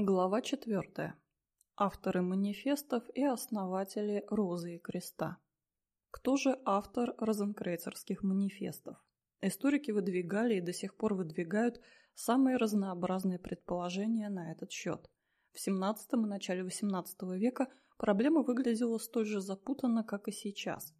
Глава 4. Авторы манифестов и основатели Розы и Креста. Кто же автор розенкрейцерских манифестов? Историки выдвигали и до сих пор выдвигают самые разнообразные предположения на этот счет. В XVII и начале XVIII века проблема выглядела столь же запутанно, как и сейчас.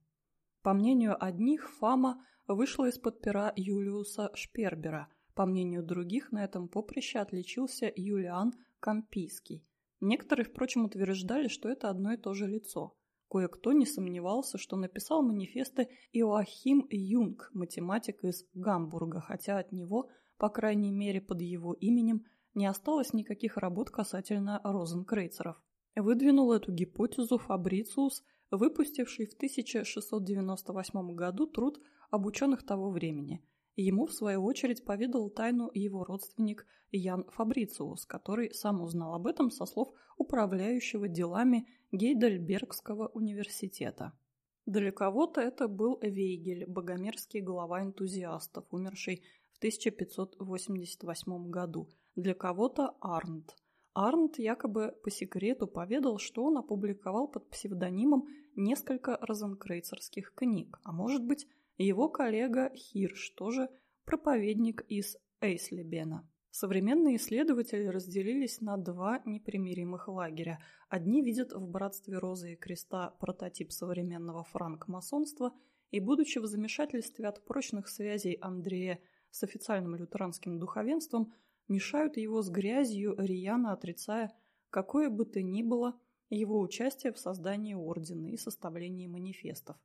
По мнению одних, Фама вышла из-под пера Юлиуса Шпербера, по мнению других, на этом поприще отличился Юлиан – Кампийский. Некоторые, впрочем, утверждали, что это одно и то же лицо. Кое-кто не сомневался, что написал манифесты Иоахим Юнг, математик из Гамбурга, хотя от него, по крайней мере под его именем, не осталось никаких работ касательно розенкрейцеров. Выдвинул эту гипотезу Фабрициус, выпустивший в 1698 году труд об ученых того времени – Ему, в свою очередь, поведал тайну его родственник Ян Фабрициус, который сам узнал об этом со слов управляющего делами Гейдельбергского университета. Для кого-то это был Вейгель, богомерзкий глава энтузиастов, умерший в 1588 году. Для кого-то Арнт. Арнт якобы по секрету поведал, что он опубликовал под псевдонимом несколько розенкрейцерских книг, а может быть, его коллега Хирш, тоже проповедник из Эйслебена. Современные исследователи разделились на два непримиримых лагеря. Одни видят в братстве Розы и Креста прототип современного франкмасонства и, будучи в замешательстве от прочных связей Андрея с официальным лютеранским духовенством, мешают его с грязью, рьяно отрицая какое бы то ни было его участие в создании ордена и составлении манифестов.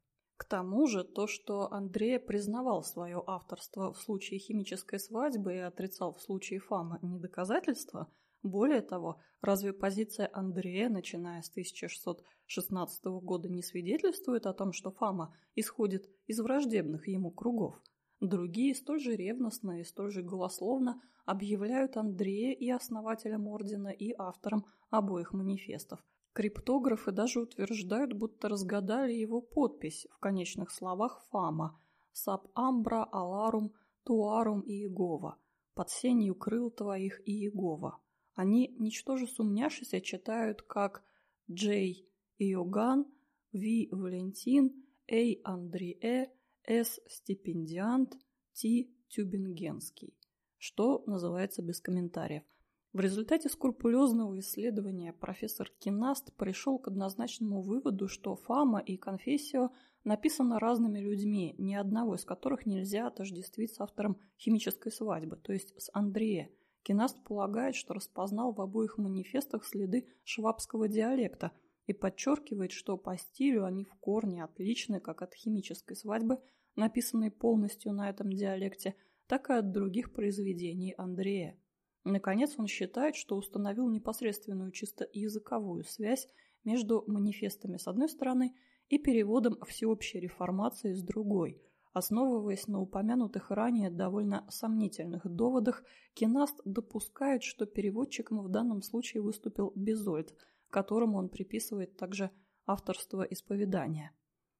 К тому же то, что Андрея признавал свое авторство в случае химической свадьбы и отрицал в случае Фама, не доказательство. Более того, разве позиция Андрея, начиная с 1616 года, не свидетельствует о том, что Фама исходит из враждебных ему кругов? Другие столь же ревностно и столь же голословно объявляют Андрея и основателем ордена, и автором обоих манифестов, Криптографы даже утверждают, будто разгадали его подпись в конечных словах Фама «Саб амбра аларум туарум Иегова» «Под сенью крыл твоих Иегова». Они, ничтоже сумняшися, читают как Джей Иоганн, Ви Валентин, Эй Андрие, С Стипендиант, Ти Тюбингенский, что называется без комментариев – в результате скрупулезного исследования профессор Кинаст пришел к однозначному выводу, что Фама и Конфессио написаны разными людьми, ни одного из которых нельзя отождествить с автором «Химической свадьбы», то есть с Андрея. Кинаст полагает, что распознал в обоих манифестах следы швабского диалекта и подчеркивает, что по стилю они в корне отличны как от «Химической свадьбы», написанной полностью на этом диалекте, так и от других произведений Андрея. Наконец, он считает, что установил непосредственную чисто языковую связь между манифестами с одной стороны и переводом всеобщей реформации с другой. Основываясь на упомянутых ранее довольно сомнительных доводах, Кинаст допускает, что переводчиком в данном случае выступил Безольд, которому он приписывает также авторство исповедания.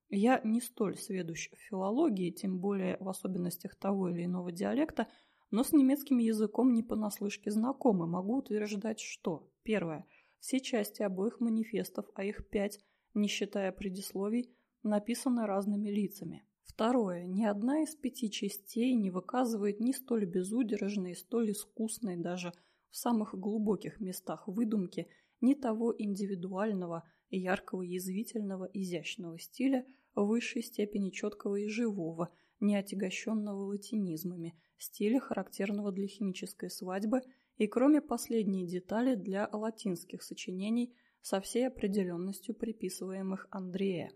Я не столь сведущ в филологии, тем более в особенностях того или иного диалекта, но с немецким языком не понаслышке знакомы, могу утверждать, что первое. Все части обоих манифестов, а их пять, не считая предисловий, написаны разными лицами. Второе. Ни одна из пяти частей не выказывает ни столь безудержной, столь искусной даже в самых глубоких местах выдумки, ни того индивидуального, яркого, язвительного, изящного стиля высшей степени четкого и живого – не отягощенного латинизмами, стиля, характерного для химической свадьбы, и кроме последней детали для латинских сочинений со всей определенностью приписываемых Андрея.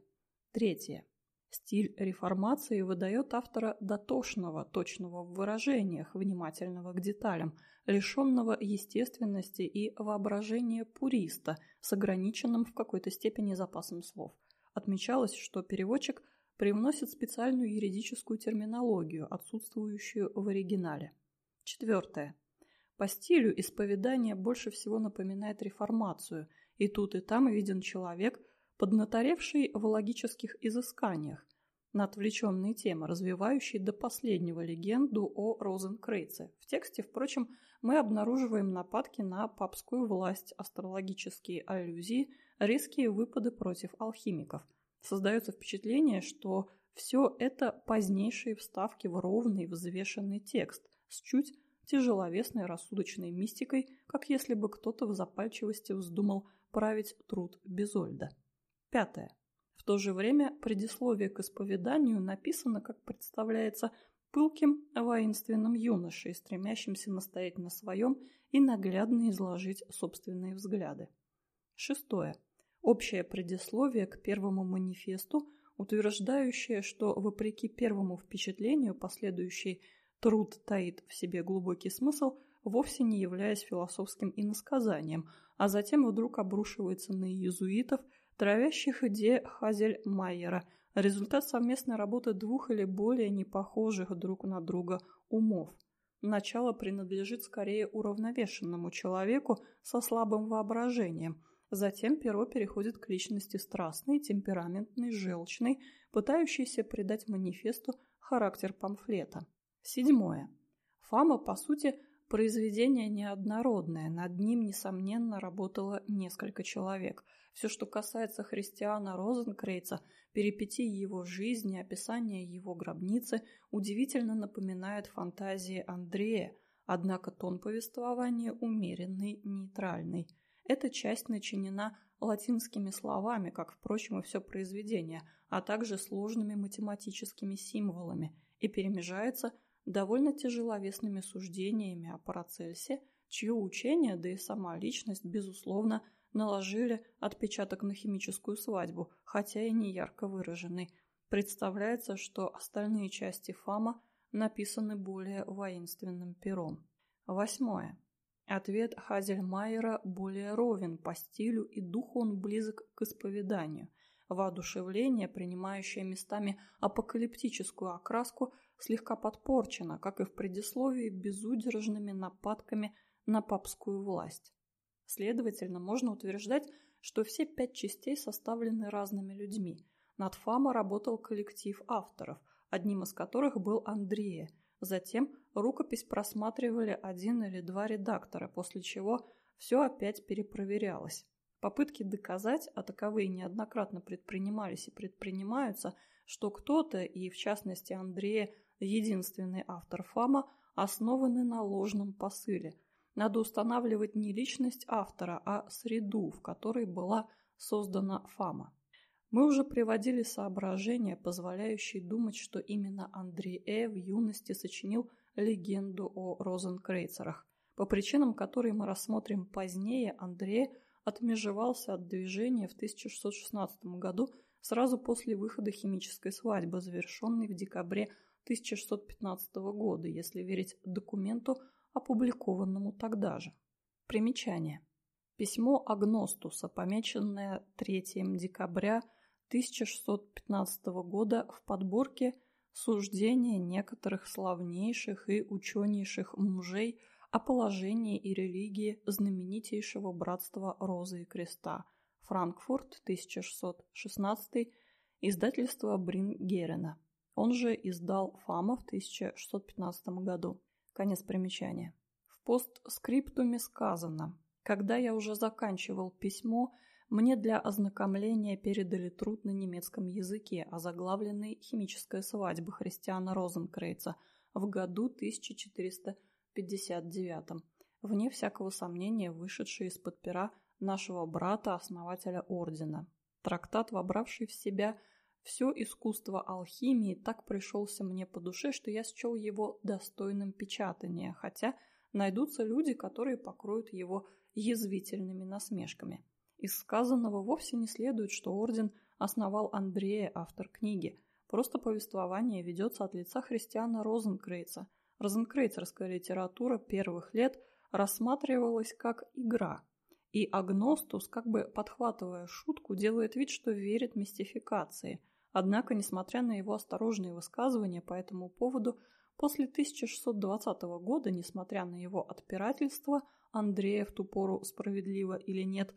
Третье. Стиль реформации выдает автора дотошного, точного в выражениях, внимательного к деталям, лишенного естественности и воображения пуриста с ограниченным в какой-то степени запасом слов. Отмечалось, что переводчик – привносит специальную юридическую терминологию, отсутствующую в оригинале. Четвертое. По стилю исповедание больше всего напоминает реформацию, и тут и там виден человек, поднаторевший в логических изысканиях, на отвлеченные темы, развивающий до последнего легенду о Розенкрейце. В тексте, впрочем, мы обнаруживаем нападки на папскую власть, астрологические аллюзии, резкие выпады против алхимиков. Создается впечатление, что все это позднейшие вставки в ровный взвешенный текст с чуть тяжеловесной рассудочной мистикой, как если бы кто-то в запальчивости вздумал править труд Безольда. Пятое. В то же время предисловие к исповеданию написано, как представляется, пылким воинственным юношей, стремящимся настоять на своем и наглядно изложить собственные взгляды. Шестое. Общее предисловие к первому манифесту, утверждающее, что, вопреки первому впечатлению, последующий труд таит в себе глубокий смысл, вовсе не являясь философским иносказанием, а затем вдруг обрушивается на иезуитов, травящих идеи Хазель-Майера, результат совместной работы двух или более непохожих друг на друга умов. Начало принадлежит скорее уравновешенному человеку со слабым воображением. Затем перо переходит к личности страстной, темпераментной, желчной, пытающейся придать манифесту характер памфлета. Седьмое. Фама, по сути, произведение неоднородное, над ним, несомненно, работало несколько человек. Все, что касается христиана Розенкрейца, перипетий его жизни, описания его гробницы, удивительно напоминает фантазии Андрея, однако тон повествования умеренный, нейтральный. Эта часть начинена латинскими словами, как, впрочем, и все произведение, а также сложными математическими символами, и перемежается – довольно тяжеловесными суждениями о Парацельсе, чье учение, да и сама личность, безусловно, наложили отпечаток на химическую свадьбу, хотя и не ярко выраженный. Представляется, что остальные части Фама написаны более воинственным пером. Восьмое. Ответ Хазельмайера более ровен по стилю и духу он близок к исповеданию. Воодушевление, принимающее местами апокалиптическую окраску, слегка подпорчена, как и в предисловии, безудержными нападками на папскую власть. Следовательно, можно утверждать, что все пять частей составлены разными людьми. Над Фама работал коллектив авторов, одним из которых был Андрея. Затем рукопись просматривали один или два редактора, после чего все опять перепроверялось. Попытки доказать, а таковые неоднократно предпринимались и предпринимаются, что кто-то, и в частности Андрея, единственный автор Фама, основаны на ложном посыле. Надо устанавливать не личность автора, а среду, в которой была создана Фама. Мы уже приводили соображения, позволяющие думать, что именно Андрей Э в юности сочинил легенду о розенкрейцерах. По причинам, которые мы рассмотрим позднее, Андрей отмежевался от движения в 1616 году сразу после выхода химической свадьбы, завершенной в декабре 1615 года, если верить документу, опубликованному тогда же. Примечание. Письмо Агностуса, помеченное 3 декабря 1615 года в подборке «Суждения некоторых славнейших и ученейших мужей о положении и религии знаменитейшего братства Розы и Креста», Франкфурт, 1616, издательство Брингерена. Он же издал Фама в 1615 году. Конец примечания. В постскриптуме сказано, когда я уже заканчивал письмо, мне для ознакомления передали труд на немецком языке, озаглавленный «Химическая свадьба христиана Розенкрейца» в году 1459, вне всякого сомнения вышедший из-под пера нашего брата-основателя ордена. Трактат, вобравший в себя – все искусство алхимии так пришелся мне по душе, что я счел его достойным печатания, хотя найдутся люди, которые покроют его язвительными насмешками. Из сказанного вовсе не следует, что орден основал Андрея, автор книги. Просто повествование ведется от лица христиана Розенкрейца. Розенкрейцерская литература первых лет рассматривалась как игра – и Агностус, как бы подхватывая шутку, делает вид, что верит мистификации – Однако, несмотря на его осторожные высказывания по этому поводу, после 1620 года, несмотря на его отпирательство, Андрея в ту пору справедливо или нет,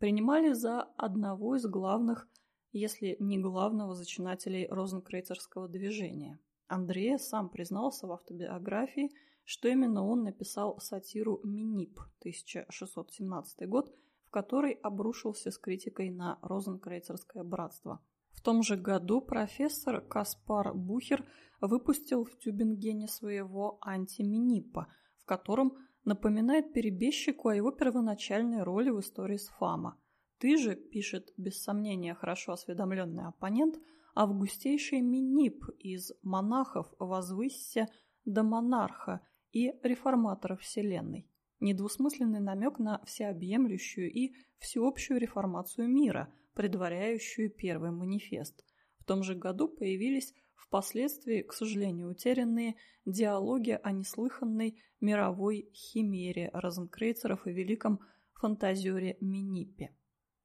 принимали за одного из главных, если не главного зачинателей розенкрейцерского движения. Андрея сам признался в автобиографии, что именно он написал сатиру «Минип» 1617 год, в которой обрушился с критикой на Розенкрейцерское братство. В том же году профессор Каспар Бухер выпустил в Тюбингене своего антиминипа, в котором напоминает перебежчику о его первоначальной роли в истории Сфама. Ты же, пишет без сомнения хорошо осведомленный оппонент, августейший Минип из монахов возвысься до монарха и реформатора Вселенной. Недвусмысленный намек на всеобъемлющую и всеобщую реформацию мира, предваряющую первый манифест. В том же году появились впоследствии, к сожалению, утерянные диалоги о неслыханной мировой химере розенкрейцеров и великом фантазере Минипе.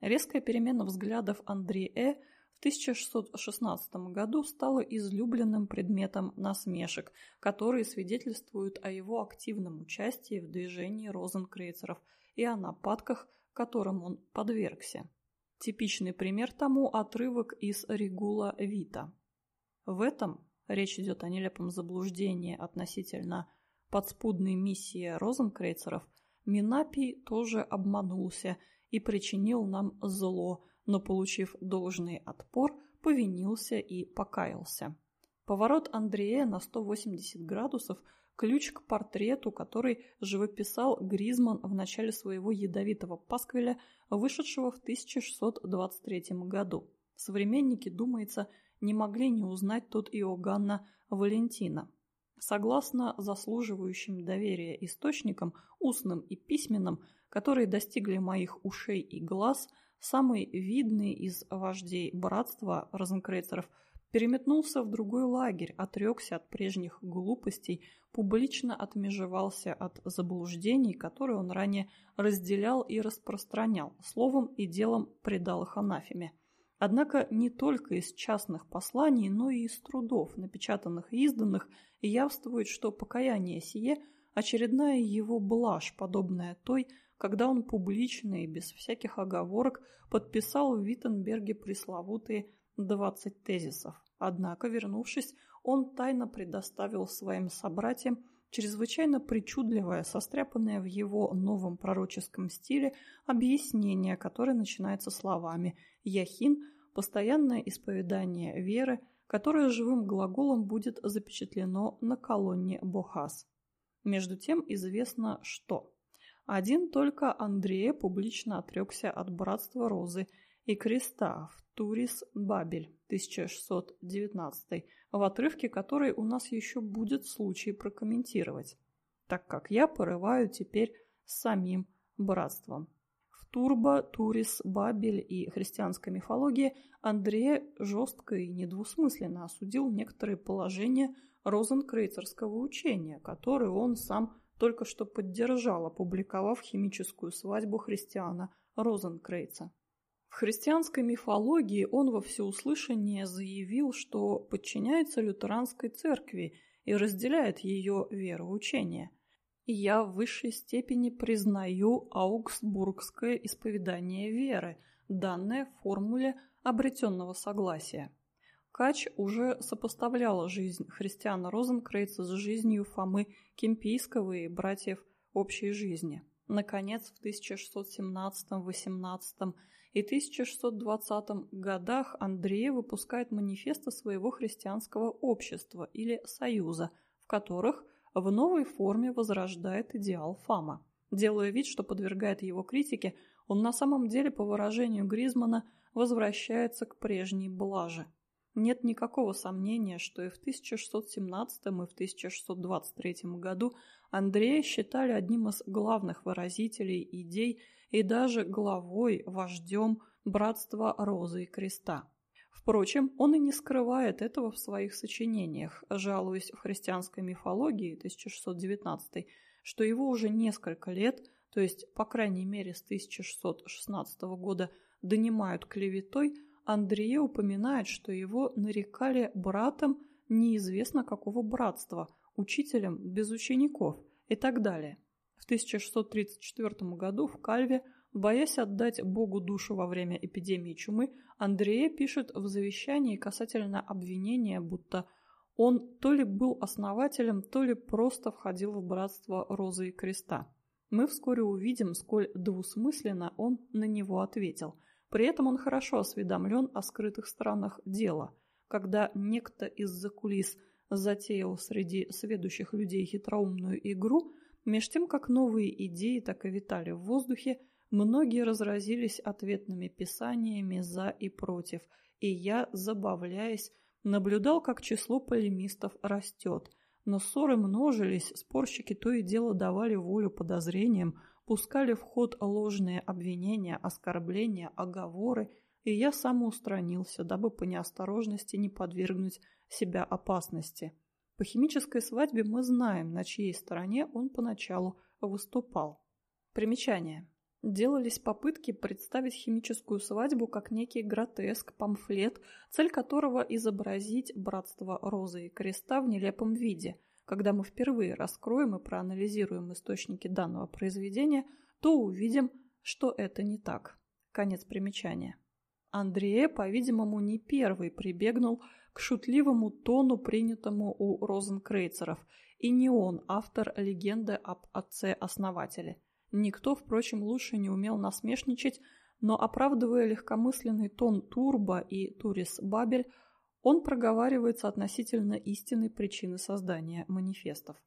Резкая перемена взглядов Андрея в 1616 году стала излюбленным предметом насмешек, которые свидетельствуют о его активном участии в движении розенкрейцеров и о нападках, которым он подвергся. Типичный пример тому отрывок из Регула Вита. В этом речь идет о нелепом заблуждении относительно подспудной миссии розенкрейцеров, Минапий тоже обманулся и причинил нам зло – но, получив должный отпор, повинился и покаялся. Поворот Андрея на 180 градусов – ключ к портрету, который живописал Гризман в начале своего ядовитого пасквиля, вышедшего в 1623 году. Современники, думается, не могли не узнать тут Иоганна Валентина. Согласно заслуживающим доверия источникам, устным и письменным, которые достигли моих ушей и глаз – самый видный из вождей братства розенкрейцеров, переметнулся в другой лагерь, отрекся от прежних глупостей, публично отмежевался от заблуждений, которые он ранее разделял и распространял, словом и делом предал их анафеме. Однако не только из частных посланий, но и из трудов, напечатанных и изданных, явствует, что покаяние сие – очередная его блажь, подобная той, когда он публично и без всяких оговорок подписал в Виттенберге пресловутые 20 тезисов. Однако, вернувшись, он тайно предоставил своим собратьям чрезвычайно причудливое, состряпанное в его новом пророческом стиле объяснение, которое начинается словами «Яхин – постоянное исповедание веры, которое живым глаголом будет запечатлено на колонне Бохас». Между тем известно, что один только Андрея публично отрекся от братства Розы и Креста в Турис Бабель 1619, в отрывке которой у нас еще будет случай прокомментировать, так как я порываю теперь с самим братством. Турбо, Турис, Бабель и христианской мифологии Андрея жестко и недвусмысленно осудил некоторые положения розенкрейцерского учения, которые он сам только что поддержал, опубликовав химическую свадьбу христиана Розенкрейца. В христианской мифологии он во всеуслышание заявил, что подчиняется лютеранской церкви и разделяет ее вероучение. «Я в высшей степени признаю аугсбургское исповедание веры, данное в формуле обретенного согласия». Кач уже сопоставляла жизнь христиана Розенкрейца с жизнью Фомы Кемпийского и братьев общей жизни. Наконец, в 1617, 18 и 1620 годах Андрей выпускает манифесты своего христианского общества или союза, в которых в новой форме возрождает идеал Фама. Делая вид, что подвергает его критике, он на самом деле, по выражению Гризмана, возвращается к прежней блаже. Нет никакого сомнения, что и в 1617 и в 1623 году Андрея считали одним из главных выразителей идей и даже главой, вождем братства Розы и Креста. Впрочем, он и не скрывает этого в своих сочинениях, жалуясь в христианской мифологии 1619, что его уже несколько лет, то есть по крайней мере с 1616 года, донимают клеветой, Андрея упоминает, что его нарекали братом неизвестно какого братства, учителем без учеников и так далее. В 1634 году в Кальве, боясь отдать Богу душу во время эпидемии чумы, Андрея пишет в завещании касательно обвинения, будто Он то ли был основателем, то ли просто входил в братство Розы и Креста. Мы вскоре увидим, сколь двусмысленно он на него ответил. При этом он хорошо осведомлен о скрытых сторонах дела. Когда некто из-за кулис затеял среди сведущих людей хитроумную игру, меж тем как новые идеи так и витали в воздухе, многие разразились ответными писаниями «за» и «против», и я, забавляясь, наблюдал, как число полемистов растет. Но ссоры множились, спорщики то и дело давали волю подозрениям, пускали в ход ложные обвинения, оскорбления, оговоры, и я самоустранился, дабы по неосторожности не подвергнуть себя опасности. По химической свадьбе мы знаем, на чьей стороне он поначалу выступал. Примечание делались попытки представить химическую свадьбу как некий гротеск, памфлет, цель которого изобразить братство Розы и Креста в нелепом виде. Когда мы впервые раскроем и проанализируем источники данного произведения, то увидим, что это не так. Конец примечания. Андрея, по-видимому, не первый прибегнул к шутливому тону, принятому у розенкрейцеров, и не он автор легенды об отце-основателе. Никто, впрочем, лучше не умел насмешничать, но, оправдывая легкомысленный тон Турба и Турис Бабель, он проговаривается относительно истинной причины создания манифестов.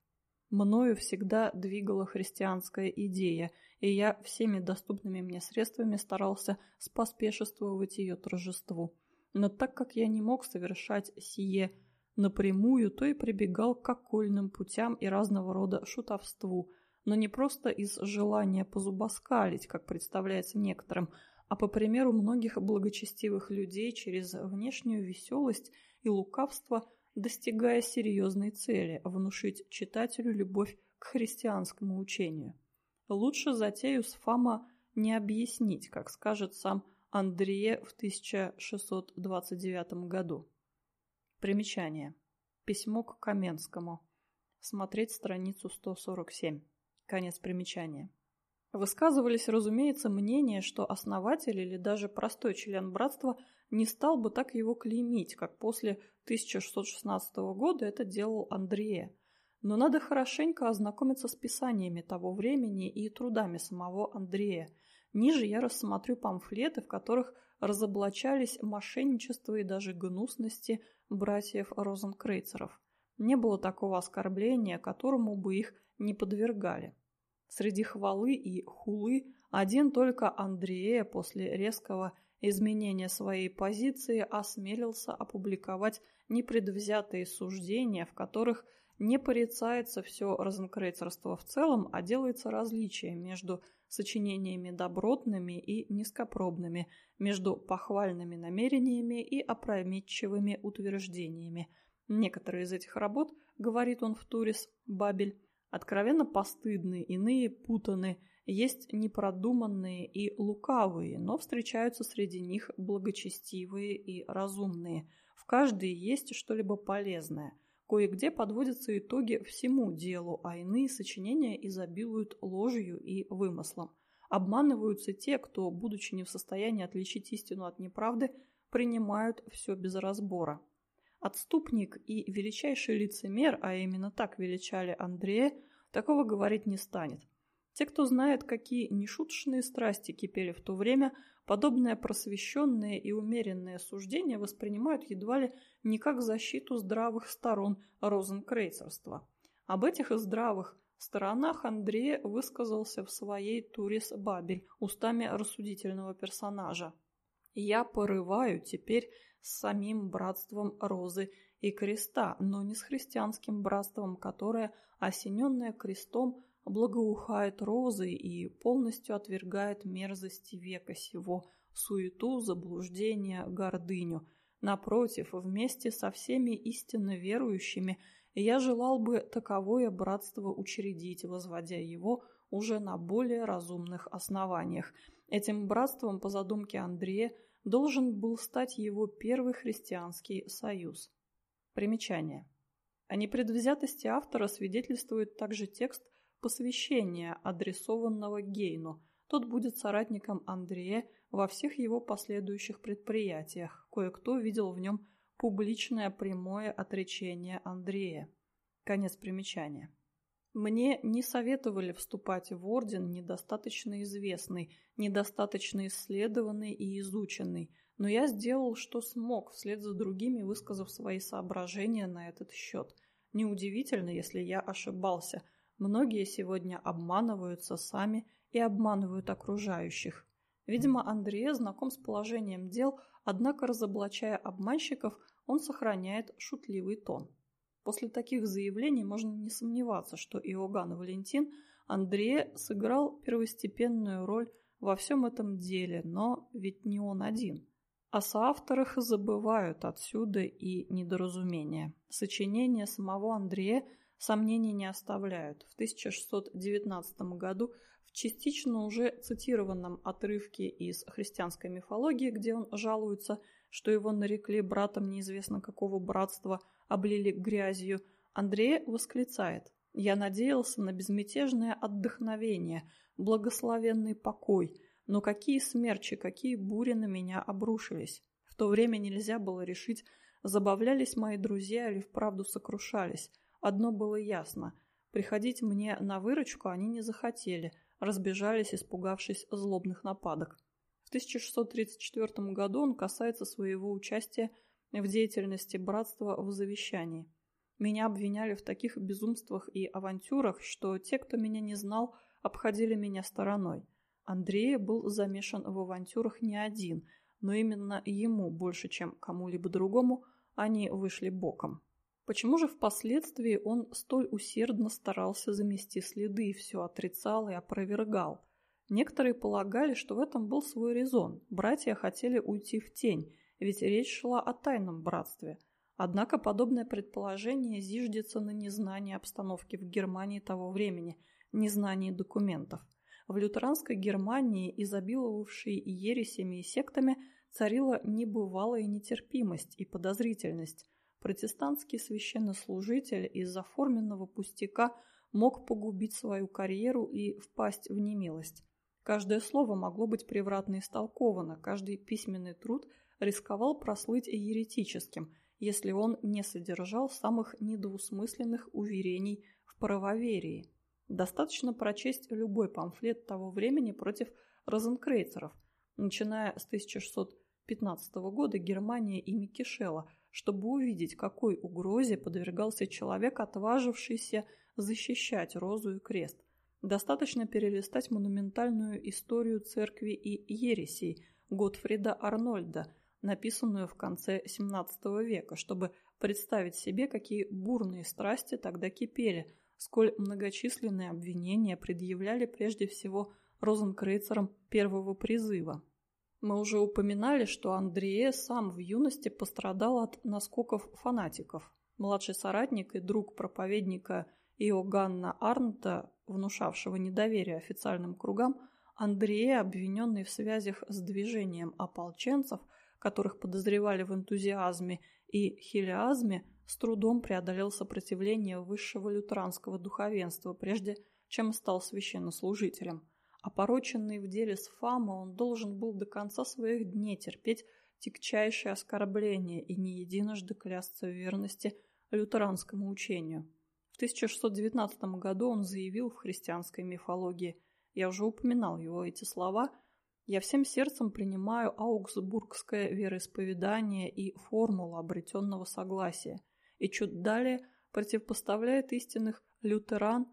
Мною всегда двигала христианская идея, и я всеми доступными мне средствами старался споспешествовать ее торжеству. Но так как я не мог совершать сие напрямую, то и прибегал к окольным путям и разного рода шутовству, но не просто из желания позубоскалить, как представляется некоторым, а по примеру многих благочестивых людей через внешнюю веселость и лукавство, достигая серьезной цели – внушить читателю любовь к христианскому учению. Лучше затею с Фама не объяснить, как скажет сам Андрея в 1629 году. Примечание. Письмо к Каменскому. Смотреть страницу 147. Конец примечания. Высказывались, разумеется, мнения, что основатель или даже простой член братства не стал бы так его клеймить, как после 1616 года это делал Андрея. Но надо хорошенько ознакомиться с писаниями того времени и трудами самого Андрея. Ниже я рассмотрю памфлеты, в которых разоблачались мошенничество и даже гнусности братьев Розенкрейцеров. Не было такого оскорбления, которому бы их не подвергали. Среди хвалы и хулы один только Андрея после резкого изменения своей позиции осмелился опубликовать непредвзятые суждения, в которых не порицается все розенкрейцерство в целом, а делается различие между сочинениями добротными и низкопробными, между похвальными намерениями и опрометчивыми утверждениями. Некоторые из этих работ, говорит он в Турис, Бабель, Откровенно постыдные, иные путаны, есть непродуманные и лукавые, но встречаются среди них благочестивые и разумные. В каждой есть что-либо полезное. Кое-где подводятся итоги всему делу, а иные сочинения изобилуют ложью и вымыслом. Обманываются те, кто, будучи не в состоянии отличить истину от неправды, принимают все без разбора. Отступник и величайший лицемер, а именно так величали Андрея, такого говорить не станет. Те, кто знает, какие нешуточные страсти кипели в то время, подобное просвещенное и умеренное суждение воспринимают едва ли не как защиту здравых сторон розенкрейцерства. Об этих здравых сторонах Андрея высказался в своей «Турис Бабель» устами рассудительного персонажа. «Я порываю теперь с самим братством Розы и Креста, но не с христианским братством, которое, осененное крестом, благоухает розой и полностью отвергает мерзости века сего, суету, заблуждение, гордыню. Напротив, вместе со всеми истинно верующими я желал бы таковое братство учредить, возводя его уже на более разумных основаниях. Этим братством, по задумке Андрея, должен был стать его первый христианский союз. Примечание. О непредвзятости автора свидетельствует также текст посвящения, адресованного Гейну. Тот будет соратником Андрея во всех его последующих предприятиях. Кое-кто видел в нем Публичное прямое отречение Андрея. Конец примечания. Мне не советовали вступать в орден недостаточно известный, недостаточно исследованный и изученный, но я сделал, что смог, вслед за другими высказав свои соображения на этот счет. Неудивительно, если я ошибался. Многие сегодня обманываются сами и обманывают окружающих. Видимо, Андрея знаком с положением дел, однако, разоблачая обманщиков, он сохраняет шутливый тон. После таких заявлений можно не сомневаться, что Иоганн Валентин Андрея сыграл первостепенную роль во всем этом деле, но ведь не он один. О соавторах забывают отсюда и недоразумения. Сочинения самого Андрея сомнений не оставляют. В 1619 году в частично уже цитированном отрывке из христианской мифологии, где он жалуется, что его нарекли братом неизвестно какого братства – облили грязью, Андрей восклицает «Я надеялся на безмятежное отдохновение, благословенный покой, но какие смерчи, какие бури на меня обрушились. В то время нельзя было решить, забавлялись мои друзья или вправду сокрушались. Одно было ясно – приходить мне на выручку они не захотели, разбежались, испугавшись злобных нападок. В 1634 году он касается своего участия в деятельности братства в завещании. Меня обвиняли в таких безумствах и авантюрах, что те, кто меня не знал, обходили меня стороной. Андрей был замешан в авантюрах не один, но именно ему, больше чем кому-либо другому, они вышли боком. Почему же впоследствии он столь усердно старался замести следы, все отрицал и опровергал? Некоторые полагали, что в этом был свой резон. Братья хотели уйти в тень, ведь речь шла о тайном братстве. Однако подобное предположение зиждется на незнании обстановки в Германии того времени, незнании документов. В лютеранской Германии, изобиловавшей ересями и сектами, царила небывалая нетерпимость и подозрительность. Протестантский священнослужитель из-за форменного пустяка мог погубить свою карьеру и впасть в немилость. Каждое слово могло быть превратно истолковано, каждый письменный труд – рисковал прослыть еретическим, если он не содержал самых недвусмысленных уверений в правоверии. Достаточно прочесть любой памфлет того времени против розенкрейцеров, начиная с 1615 года Германия ими кишела, чтобы увидеть, какой угрозе подвергался человек, отважившийся защищать розу и крест. Достаточно перелистать монументальную историю церкви и ересей Готфрида Арнольда – написанную в конце XVII века, чтобы представить себе, какие бурные страсти тогда кипели, сколь многочисленные обвинения предъявляли прежде всего розенкрейцерам первого призыва. Мы уже упоминали, что Андрея сам в юности пострадал от наскоков фанатиков. Младший соратник и друг проповедника Иоганна Арнта, внушавшего недоверие официальным кругам, Андрея, обвиненный в связях с движением ополченцев – которых подозревали в энтузиазме и хилиазме, с трудом преодолел сопротивление высшего лютеранского духовенства, прежде чем стал священнослужителем. Опороченный в деле с Фама, он должен был до конца своих дней терпеть тягчайшие оскорбления и не единожды клясться в верности лютеранскому учению. В 1619 году он заявил в христианской мифологии, я уже упоминал его эти слова – я всем сердцем принимаю аугсбургское вероисповедание и формулу обретенного согласия, и чуть далее противопоставляет истинных лютеран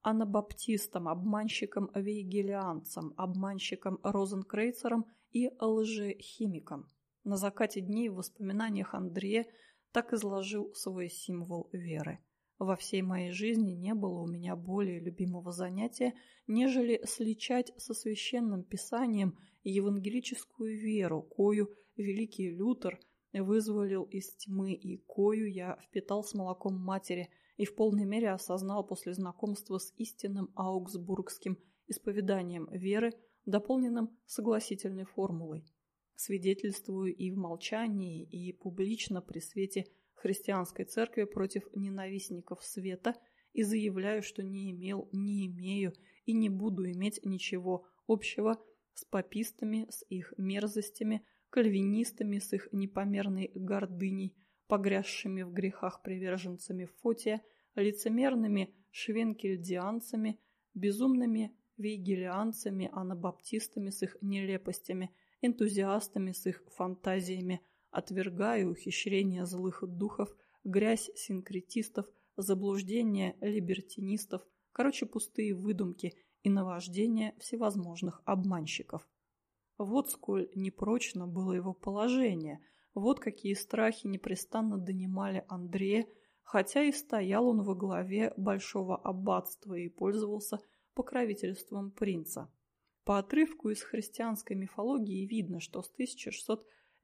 анабаптистам, обманщикам-вейгелианцам, обманщикам розенкрейцерам и лжехимикам. На закате дней в воспоминаниях Андрея так изложил свой символ веры. Во всей моей жизни не было у меня более любимого занятия, нежели сличать со священным писанием евангелическую веру, кою великий Лютер вызволил из тьмы и кою я впитал с молоком матери и в полной мере осознал после знакомства с истинным аугсбургским исповеданием веры, дополненным согласительной формулой. Свидетельствую и в молчании, и публично при свете – христианской церкви против ненавистников света и заявляю, что не имел, не имею и не буду иметь ничего общего с папистами, с их мерзостями, кальвинистами, с их непомерной гордыней, погрязшими в грехах приверженцами Фотия, лицемерными швенкельдианцами, безумными вейгелианцами, анабаптистами с их нелепостями, энтузиастами с их фантазиями, отвергая ухищрения злых духов, грязь синкретистов, заблуждения либертинистов, короче, пустые выдумки и наваждения всевозможных обманщиков. Вот сколь непрочно было его положение, вот какие страхи непрестанно донимали Андрея, хотя и стоял он во главе большого аббатства и пользовался покровительством принца. По отрывку из христианской мифологии видно, что с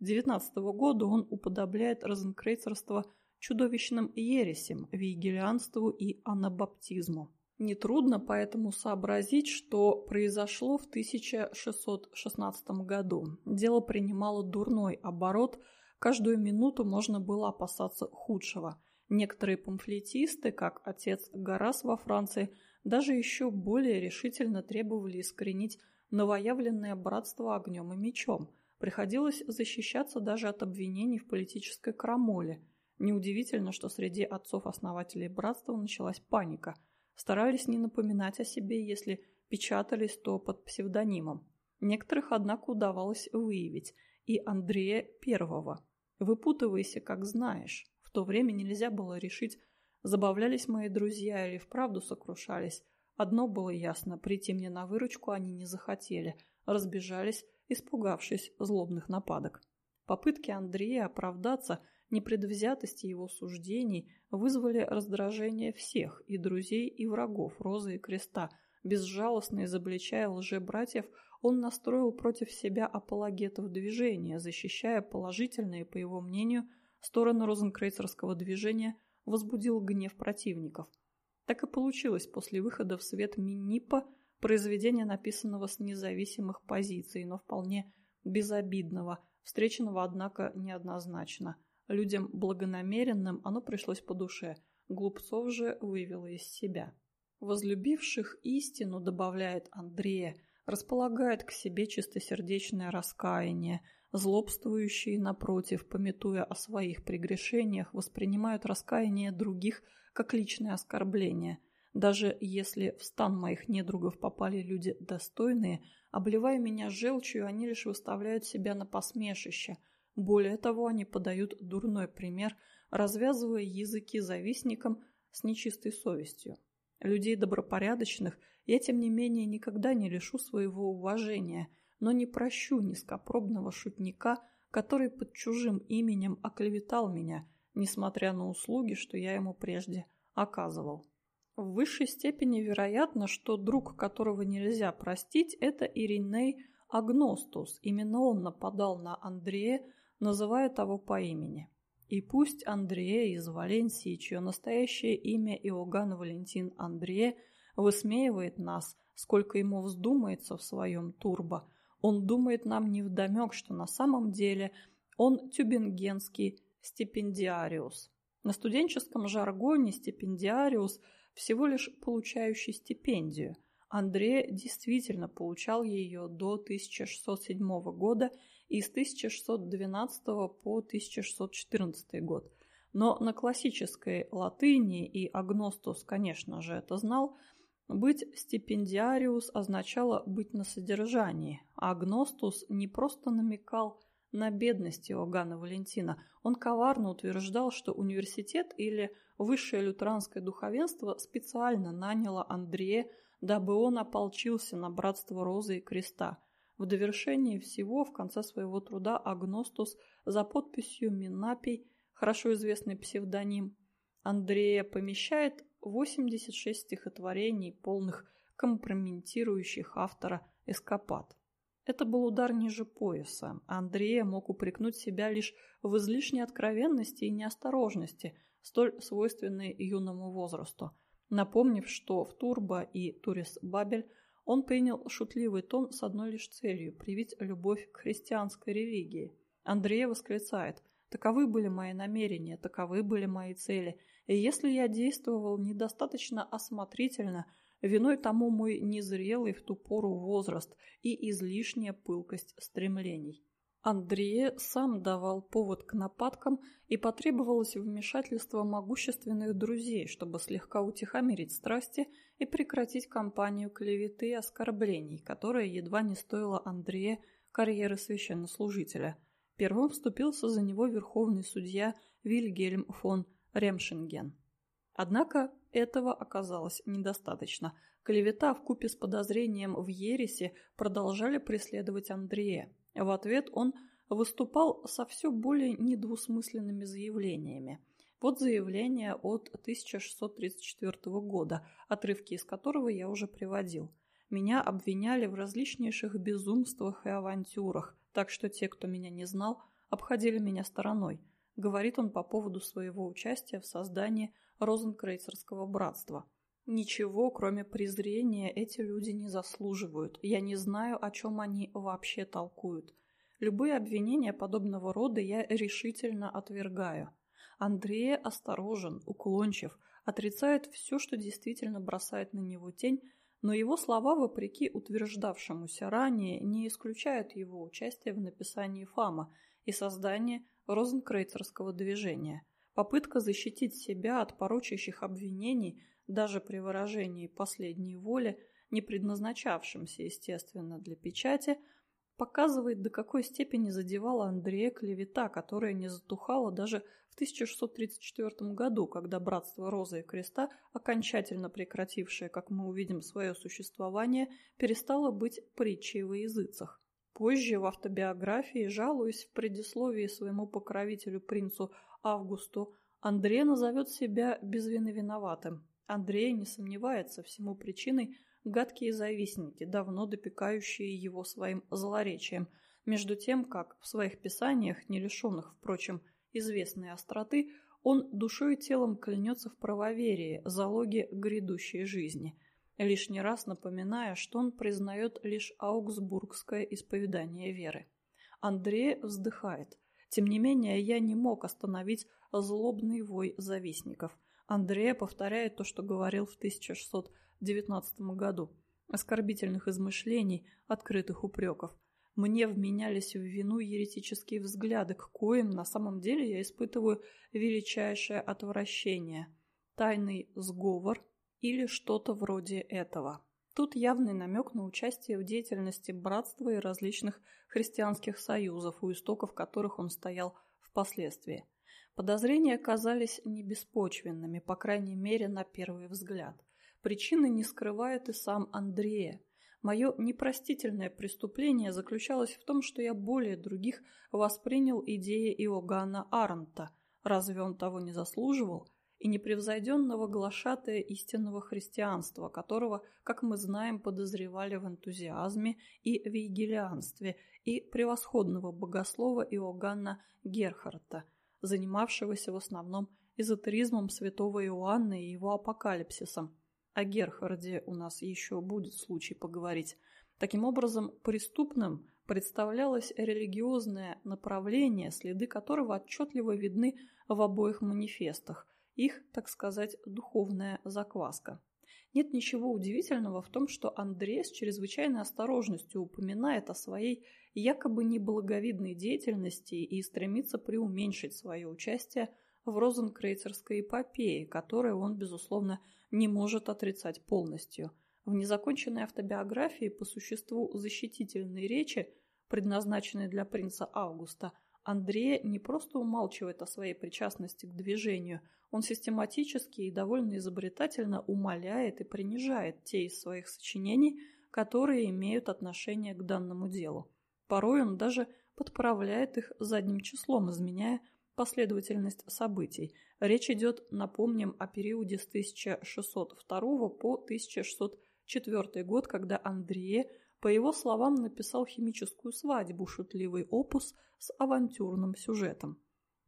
1619 года он уподобляет розенкрейцерство чудовищным ересям, вейгелианству и анабаптизму. Нетрудно поэтому сообразить, что произошло в 1616 году. Дело принимало дурной оборот, каждую минуту можно было опасаться худшего. Некоторые памфлетисты, как отец Гарас во Франции, даже еще более решительно требовали искоренить новоявленное братство огнем и мечом. Приходилось защищаться даже от обвинений в политической крамоле. Неудивительно, что среди отцов-основателей братства началась паника. Старались не напоминать о себе, если печатались, то под псевдонимом. Некоторых, однако, удавалось выявить, и Андрея Первого. Выпутывайся, как знаешь. В то время нельзя было решить, Забавлялись мои друзья или вправду сокрушались. Одно было ясно – прийти мне на выручку они не захотели, разбежались, испугавшись злобных нападок. Попытки Андрея оправдаться, непредвзятости его суждений вызвали раздражение всех, и друзей, и врагов Розы и Креста. Безжалостно изобличая лже-братьев, он настроил против себя апологетов движения, защищая положительные, по его мнению, стороны розенкрейцерского движения – возбудил гнев противников. Так и получилось после выхода в свет Минипа, произведения, написанного с независимых позиций, но вполне безобидного, встреченного, однако, неоднозначно. Людям благонамеренным оно пришлось по душе, глупцов же вывело из себя. Возлюбивших истину, добавляет Андрея, располагает к себе чистосердечное раскаяние – Злобствующие, напротив, пометуя о своих прегрешениях, воспринимают раскаяние других как личное оскорбление. Даже если в стан моих недругов попали люди достойные, обливая меня желчью, они лишь выставляют себя на посмешище. Более того, они подают дурной пример, развязывая языки завистникам с нечистой совестью. Людей добропорядочных я, тем не менее, никогда не лишу своего уважения – но не прощу низкопробного шутника, который под чужим именем оклеветал меня, несмотря на услуги, что я ему прежде оказывал. В высшей степени вероятно, что друг, которого нельзя простить, это Ириней Агностус. Именно он нападал на Андрея, называя того по имени. И пусть Андрея из Валенсии, чье настоящее имя Иоганн Валентин Андрея, высмеивает нас, сколько ему вздумается в своем турбо, он думает нам невдомек, что на самом деле он тюбингенский стипендиариус. На студенческом жаргоне стипендиариус всего лишь получающий стипендию. Андрей действительно получал ее до 1607 года и с 1612 по 1614 год. Но на классической латыни, и Агностус, конечно же, это знал – быть стипендиариус означало быть на содержании, а Агностус не просто намекал на бедность Иоганна Валентина. Он коварно утверждал, что университет или высшее лютеранское духовенство специально наняло Андрея, дабы он ополчился на братство Розы и Креста. В довершении всего, в конце своего труда Агностус за подписью Минапий, хорошо известный псевдоним, Андрея помещает 86 стихотворений, полных компрометирующих автора эскапад. Это был удар ниже пояса. Андрея мог упрекнуть себя лишь в излишней откровенности и неосторожности, столь свойственной юному возрасту, напомнив, что в Турбо и Турис Бабель он принял шутливый тон с одной лишь целью – привить любовь к христианской религии. Андрея восклицает «Таковы были мои намерения, таковы были мои цели, и если я действовал недостаточно осмотрительно, виной тому мой незрелый в ту пору возраст и излишняя пылкость стремлений. Андрей сам давал повод к нападкам и потребовалось вмешательство могущественных друзей, чтобы слегка утихомирить страсти и прекратить кампанию клеветы и оскорблений, которая едва не стоила Андрея карьеры священнослужителя. Первым вступился за него верховный судья Вильгельм фон Ремшинген. Однако этого оказалось недостаточно. Клевета в купе с подозрением в ересе продолжали преследовать Андрея. В ответ он выступал со все более недвусмысленными заявлениями. Вот заявление от 1634 года, отрывки из которого я уже приводил. Меня обвиняли в различнейших безумствах и авантюрах, так что те, кто меня не знал, обходили меня стороной. Говорит он по поводу своего участия в создании Розенкрейцерского братства. Ничего, кроме презрения, эти люди не заслуживают. Я не знаю, о чем они вообще толкуют. Любые обвинения подобного рода я решительно отвергаю. Андрей осторожен, уклончив, отрицает все, что действительно бросает на него тень, но его слова, вопреки утверждавшемуся ранее, не исключают его участия в написании ФАМа и создании Розенкрейцерского движения. Попытка защитить себя от порочащих обвинений даже при выражении последней воли, не предназначавшимся, естественно, для печати – показывает, до какой степени задевала Андрея клевета, которая не затухала даже в 1634 году, когда братство Розы и Креста, окончательно прекратившее, как мы увидим, свое существование, перестало быть притчей во языцах. Позже в автобиографии, жалуясь в предисловии своему покровителю принцу Августу, Андрей назовет себя безвинно виноватым. Андрей не сомневается, всему причиной – гадкие завистники, давно допекающие его своим злоречием, между тем, как в своих писаниях, не лишенных, впрочем, известной остроты, он душой и телом клянется в правоверии, залоге грядущей жизни, лишний раз напоминая, что он признает лишь аугсбургское исповедание веры. Андрей вздыхает. Тем не менее, я не мог остановить злобный вой завистников. Андрей повторяет то, что говорил в 1600 девятнадцатому году. Оскорбительных измышлений, открытых упреков. Мне вменялись в вину еретические взгляды, к коим на самом деле я испытываю величайшее отвращение. Тайный сговор или что-то вроде этого. Тут явный намек на участие в деятельности братства и различных христианских союзов, у истоков которых он стоял впоследствии. Подозрения оказались не беспочвенными, по крайней мере, на первый взгляд. Причины не скрывает и сам Андрея. Мое непростительное преступление заключалось в том, что я более других воспринял идеи Иоганна Арнта. Разве он того не заслуживал? И непревзойденного глашатая истинного христианства, которого, как мы знаем, подозревали в энтузиазме и вейгелианстве, и превосходного богослова Иоганна Герхарта, занимавшегося в основном эзотеризмом святого Иоанна и его апокалипсисом, о Герхарде у нас еще будет случай поговорить. Таким образом, преступным представлялось религиозное направление, следы которого отчетливо видны в обоих манифестах, их, так сказать, духовная закваска. Нет ничего удивительного в том, что Андрей с чрезвычайной осторожностью упоминает о своей якобы неблаговидной деятельности и стремится преуменьшить свое участие в розенкрейцерской эпопее, которую он, безусловно, не может отрицать полностью. В незаконченной автобиографии по существу защитительной речи, предназначенной для принца Августа, Андрея не просто умалчивает о своей причастности к движению, он систематически и довольно изобретательно умаляет и принижает те из своих сочинений, которые имеют отношение к данному делу. Порой он даже подправляет их задним числом, изменяя последовательность событий. Речь идет, напомним, о периоде с 1602 по 1604 год, когда Андрея, по его словам, написал химическую свадьбу, шутливый опус с авантюрным сюжетом.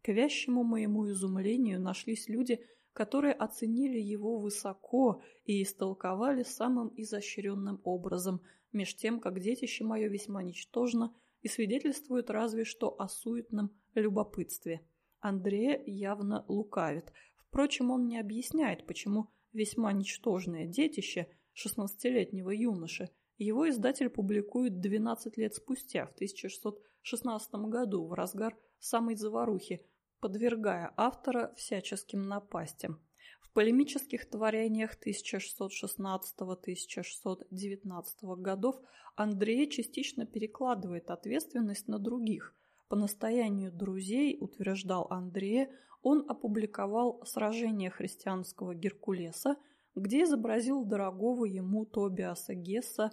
К вящему моему изумлению нашлись люди, которые оценили его высоко и истолковали самым изощренным образом, меж тем, как детище мое весьма ничтожно и свидетельствует разве что о суетном любопытстве. Андрея явно лукавит. Впрочем, он не объясняет, почему весьма ничтожное детище 16-летнего юноши его издатель публикует 12 лет спустя, в 1616 году, в разгар самой заварухи, подвергая автора всяческим напастям. В полемических творениях 1616-1619 годов Андрей частично перекладывает ответственность на других. По настоянию друзей, утверждал Андрей, он опубликовал «Сражение христианского Геркулеса», где изобразил дорогого ему Тобиаса Гесса,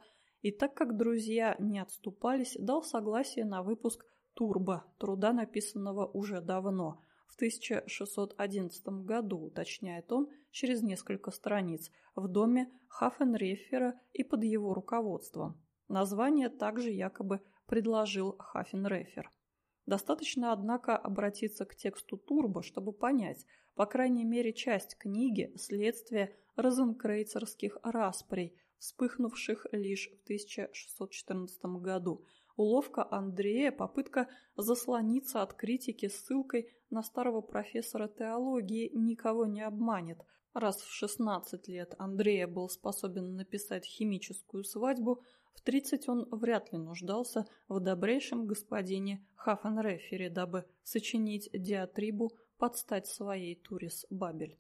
и так как друзья не отступались, дал согласие на выпуск «Турбо», труда, написанного уже давно – в 1611 году, уточняет он через несколько страниц, в доме Хафенрефера и под его руководством. Название также якобы предложил Хафенрефер. Достаточно, однако, обратиться к тексту Турбо, чтобы понять, по крайней мере, часть книги – следствие розенкрейцерских расприй, вспыхнувших лишь в 1614 году – Уловка Андрея – попытка заслониться от критики ссылкой на старого профессора теологии никого не обманет. Раз в 16 лет Андрея был способен написать химическую свадьбу, в 30 он вряд ли нуждался в добрейшем господине Хафенрефере, дабы сочинить диатрибу под стать своей Турис Бабель.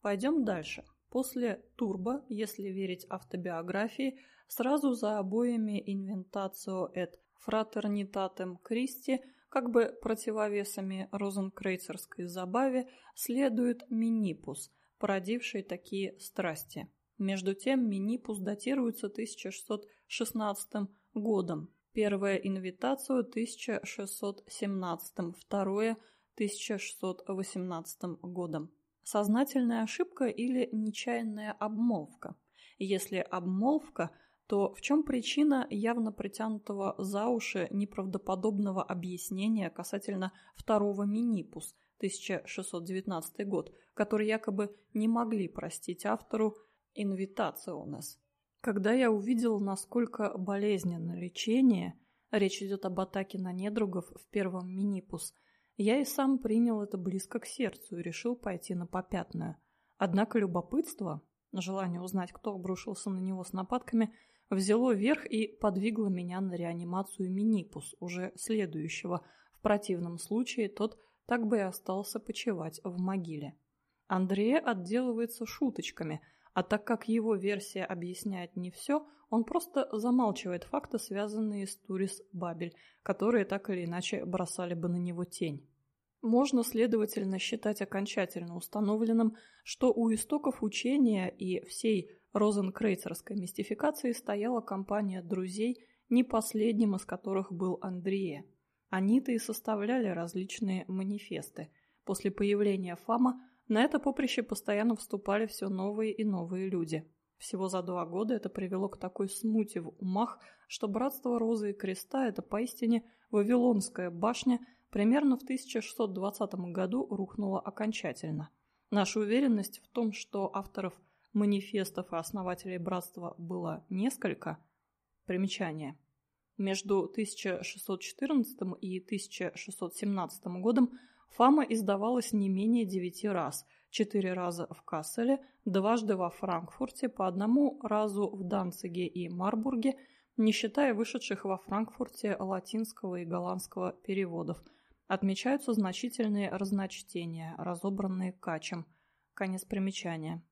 Пойдем дальше. После Турбо, если верить автобиографии, сразу за обоями «Инвентацио et Fraternitatem Christi», как бы противовесами розенкрейцерской забаве, следует Минипус, породивший такие страсти. Между тем Минипус датируется 1616 годом, первая инвитацию 1617, второе 1618 годом. Сознательная ошибка или нечаянная обмолвка? Если обмолвка – то в чем причина явно притянутого за уши неправдоподобного объяснения касательно второго Минипус 1619 год, который якобы не могли простить автору «Инвитационес». Когда я увидел, насколько болезненно лечение, речь идет об атаке на недругов в первом Минипус, я и сам принял это близко к сердцу и решил пойти на попятную. Однако любопытство, желание узнать, кто обрушился на него с нападками – взяло верх и подвигло меня на реанимацию Минипус, уже следующего. В противном случае тот так бы и остался почевать в могиле. Андрея отделывается шуточками, а так как его версия объясняет не все, он просто замалчивает факты, связанные с Турис Бабель, которые так или иначе бросали бы на него тень. Можно, следовательно, считать окончательно установленным, что у истоков учения и всей розенкрейцерской мистификации стояла компания друзей, не последним из которых был Андрея. Они-то и составляли различные манифесты. После появления Фама на это поприще постоянно вступали все новые и новые люди. Всего за два года это привело к такой смуте в умах, что братство Розы и Креста – это поистине Вавилонская башня – примерно в 1620 году рухнуло окончательно. Наша уверенность в том, что авторов манифестов и основателей братства было несколько. Примечание. Между 1614 и 1617 годом Фама издавалась не менее девяти раз, четыре раза в Касселе, дважды во Франкфурте, по одному разу в Данциге и Марбурге, не считая вышедших во Франкфурте латинского и голландского переводов. Отмечаются значительные разночтения, разобранные Качем. Конец примечания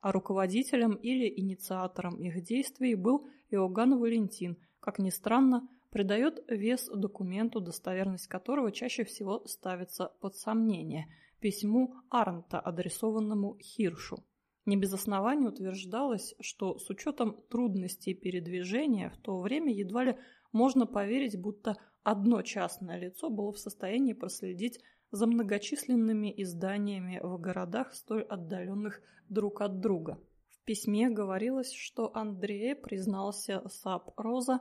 а руководителем или инициатором их действий был Иоганн Валентин, как ни странно, придает вес документу, достоверность которого чаще всего ставится под сомнение – письму Арнта, адресованному Хиршу. Не без оснований утверждалось, что с учетом трудностей передвижения в то время едва ли можно поверить, будто одно частное лицо было в состоянии проследить за многочисленными изданиями в городах, столь отдаленных друг от друга. В письме говорилось, что Андрей признался Сап Роза,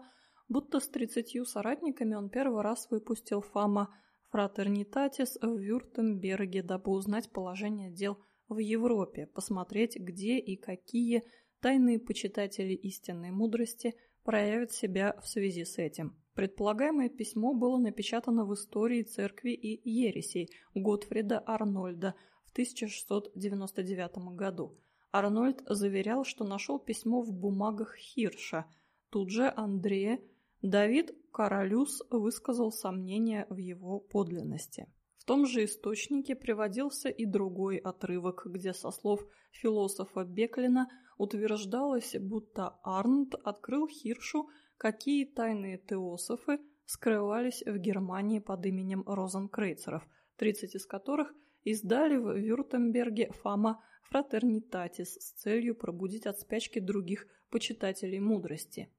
будто с тридцатью соратниками он первый раз выпустил Фама Фратернитатис в Вюртемберге, дабы узнать положение дел в Европе, посмотреть, где и какие тайные почитатели истинной мудрости проявят себя в связи с этим. Предполагаемое письмо было напечатано в истории церкви и ересей Готфрида Арнольда в 1699 году. Арнольд заверял, что нашел письмо в бумагах Хирша. Тут же Андрея Давид Королюс высказал сомнения в его подлинности. В том же источнике приводился и другой отрывок, где со слов философа Беклина утверждалось, будто Арнт открыл Хиршу, какие тайные теософы скрывались в Германии под именем Розенкрейцеров, 30 из которых издали в Вюртемберге Фама Фратернитатис с целью пробудить от спячки других почитателей мудрости.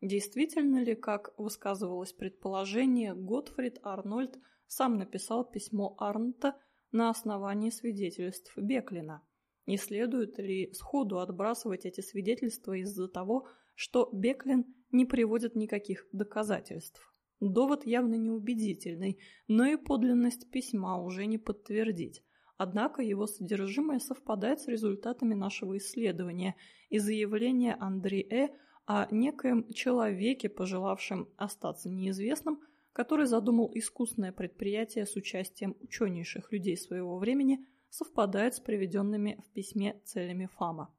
Действительно ли, как высказывалось предположение, Готфрид Арнольд – сам написал письмо Арнта на основании свидетельств Беклина. Не следует ли сходу отбрасывать эти свидетельства из-за того, что Беклин не приводит никаких доказательств? Довод явно неубедительный, но и подлинность письма уже не подтвердить. Однако его содержимое совпадает с результатами нашего исследования, и заявление Андрея о некоем человеке, пожелавшем остаться неизвестным – который задумал искусное предприятие с участием ученейших людей своего времени, совпадает с приведенными в письме целями Фама.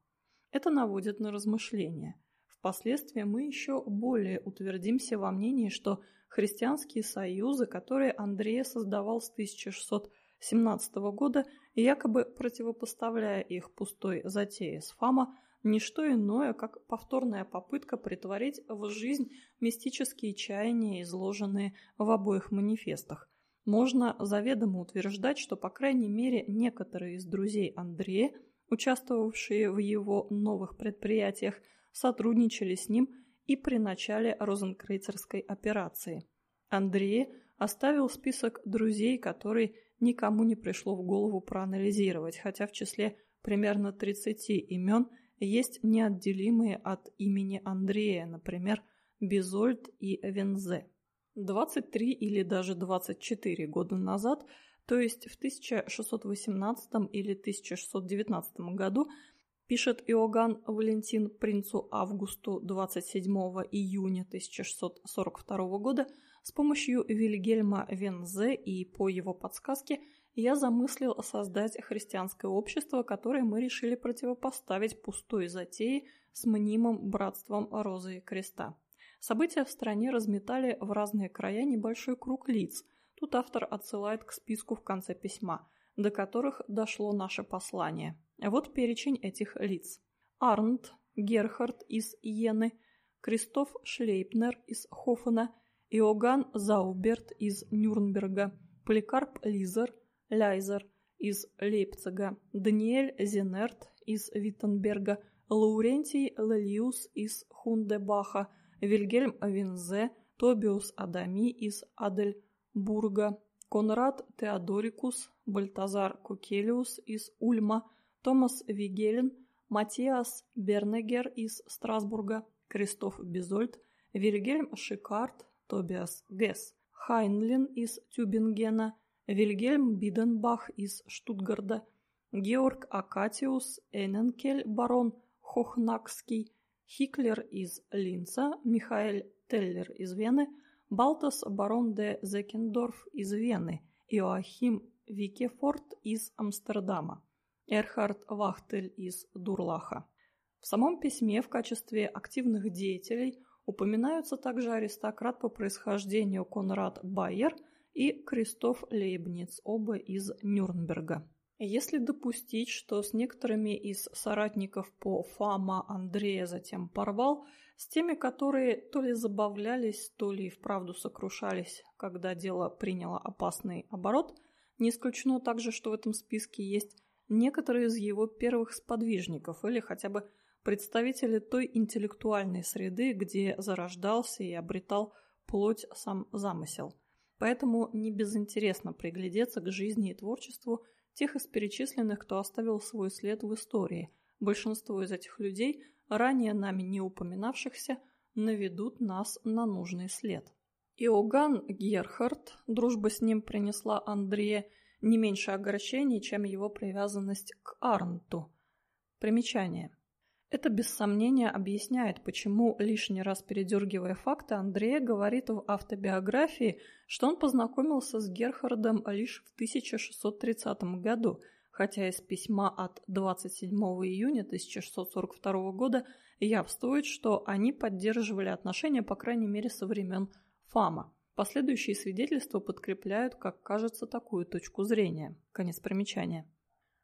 Это наводит на размышления. Впоследствии мы еще более утвердимся во мнении, что христианские союзы, которые Андрея создавал с 1617 года, якобы противопоставляя их пустой затее с Фама, не что иное, как повторная попытка притворить в жизнь мистические чаяния, изложенные в обоих манифестах. Можно заведомо утверждать, что, по крайней мере, некоторые из друзей Андрея, участвовавшие в его новых предприятиях, сотрудничали с ним и при начале розенкрейцерской операции. Андрей оставил список друзей, который никому не пришло в голову проанализировать, хотя в числе примерно 30 имен – есть неотделимые от имени Андрея, например, Безольд и Вензе. 23 или даже 24 года назад, то есть в 1618 или 1619 году, пишет Иоганн Валентин принцу Августу 27 июня 1642 года, с помощью Вильгельма Вензе и по его подсказке – я замыслил создать христианское общество, которое мы решили противопоставить пустой затее с мнимым братством Розы и Креста. События в стране разметали в разные края небольшой круг лиц. Тут автор отсылает к списку в конце письма, до которых дошло наше послание. Вот перечень этих лиц. Арнт, Герхард из Йены, Кристоф Шлейпнер из Хофена, Иоганн Зауберт из Нюрнберга, Поликарп Лизер – Ляйзер из Лейпцига, Даниэль Зенерт из Виттенберга, Лаурентий Лелиус из Хундебаха, Вильгельм Винзе, Тобиус Адами из Адельбурга, Конрад Теодорикус, Бальтазар Кукелиус из Ульма, Томас Вигелин, Матиас Бернегер из Страсбурга, Кристоф Безольд, Вильгельм Шикарт, Тобиас Гесс, Хайнлин из Тюбингена, Вильгельм Биденбах из Штутгарда, Георг Акатиус Эйненкель, барон Хохнакский, Хиклер из Линца, Михаэль Теллер из Вены, Балтас барон де Зекендорф из Вены, Иоахим Викефорт из Амстердама, Эрхард Вахтель из Дурлаха. В самом письме в качестве активных деятелей упоминаются также аристократ по происхождению Конрад Байер – и Кристоф Лейбниц, оба из Нюрнберга. Если допустить, что с некоторыми из соратников по Фама Андрея затем порвал, с теми, которые то ли забавлялись, то ли вправду сокрушались, когда дело приняло опасный оборот, не исключено также, что в этом списке есть некоторые из его первых сподвижников или хотя бы представители той интеллектуальной среды, где зарождался и обретал плоть сам замысел – Поэтому не безинтересно приглядеться к жизни и творчеству тех из перечисленных, кто оставил свой след в истории. Большинство из этих людей, ранее нами не упоминавшихся, наведут нас на нужный след. Иоганн Герхард, дружба с ним принесла Андрея не меньше огорчений, чем его привязанность к Арнту. Примечание. Это без сомнения объясняет, почему, лишний раз передергивая факты, Андрея говорит в автобиографии, что он познакомился с Герхардом лишь в 1630 году, хотя из письма от 27 июня 1642 года явствует, что они поддерживали отношения, по крайней мере, со времен Фама. Последующие свидетельства подкрепляют, как кажется, такую точку зрения. Конец примечания.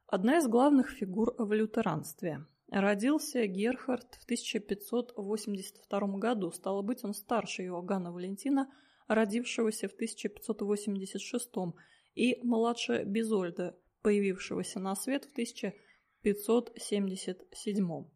Одна из главных фигур в лютеранстве. Родился Герхард в 1582 году, стало быть, он старше Иоганна Валентина, родившегося в 1586, и младше Бизольда, появившегося на свет в 1577.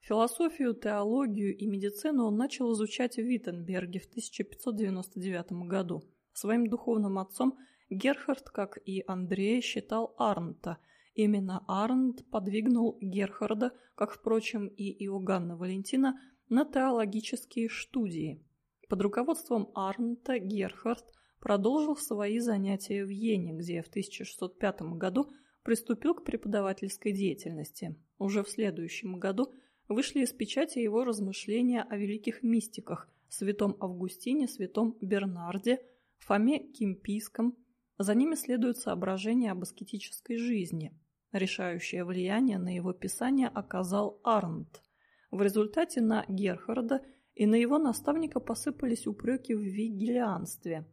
Философию, теологию и медицину он начал изучать в Виттенберге в 1599 году. Своим духовным отцом Герхард, как и Андрей, считал Арнта. Именно Арнт подвигнул Герхарда, как, впрочем, и Иоганна Валентина, на теологические студии. Под руководством Арнта Герхард продолжил свои занятия в Йене, где в 1605 году приступил к преподавательской деятельности. Уже в следующем году – вышли из печати его размышления о великих мистиках – святом Августине, святом Бернарде, Фоме Кимпийском. За ними следуют соображения об аскетической жизни. Решающее влияние на его писание оказал Арнт. В результате на Герхарда и на его наставника посыпались упреки в вигилианстве.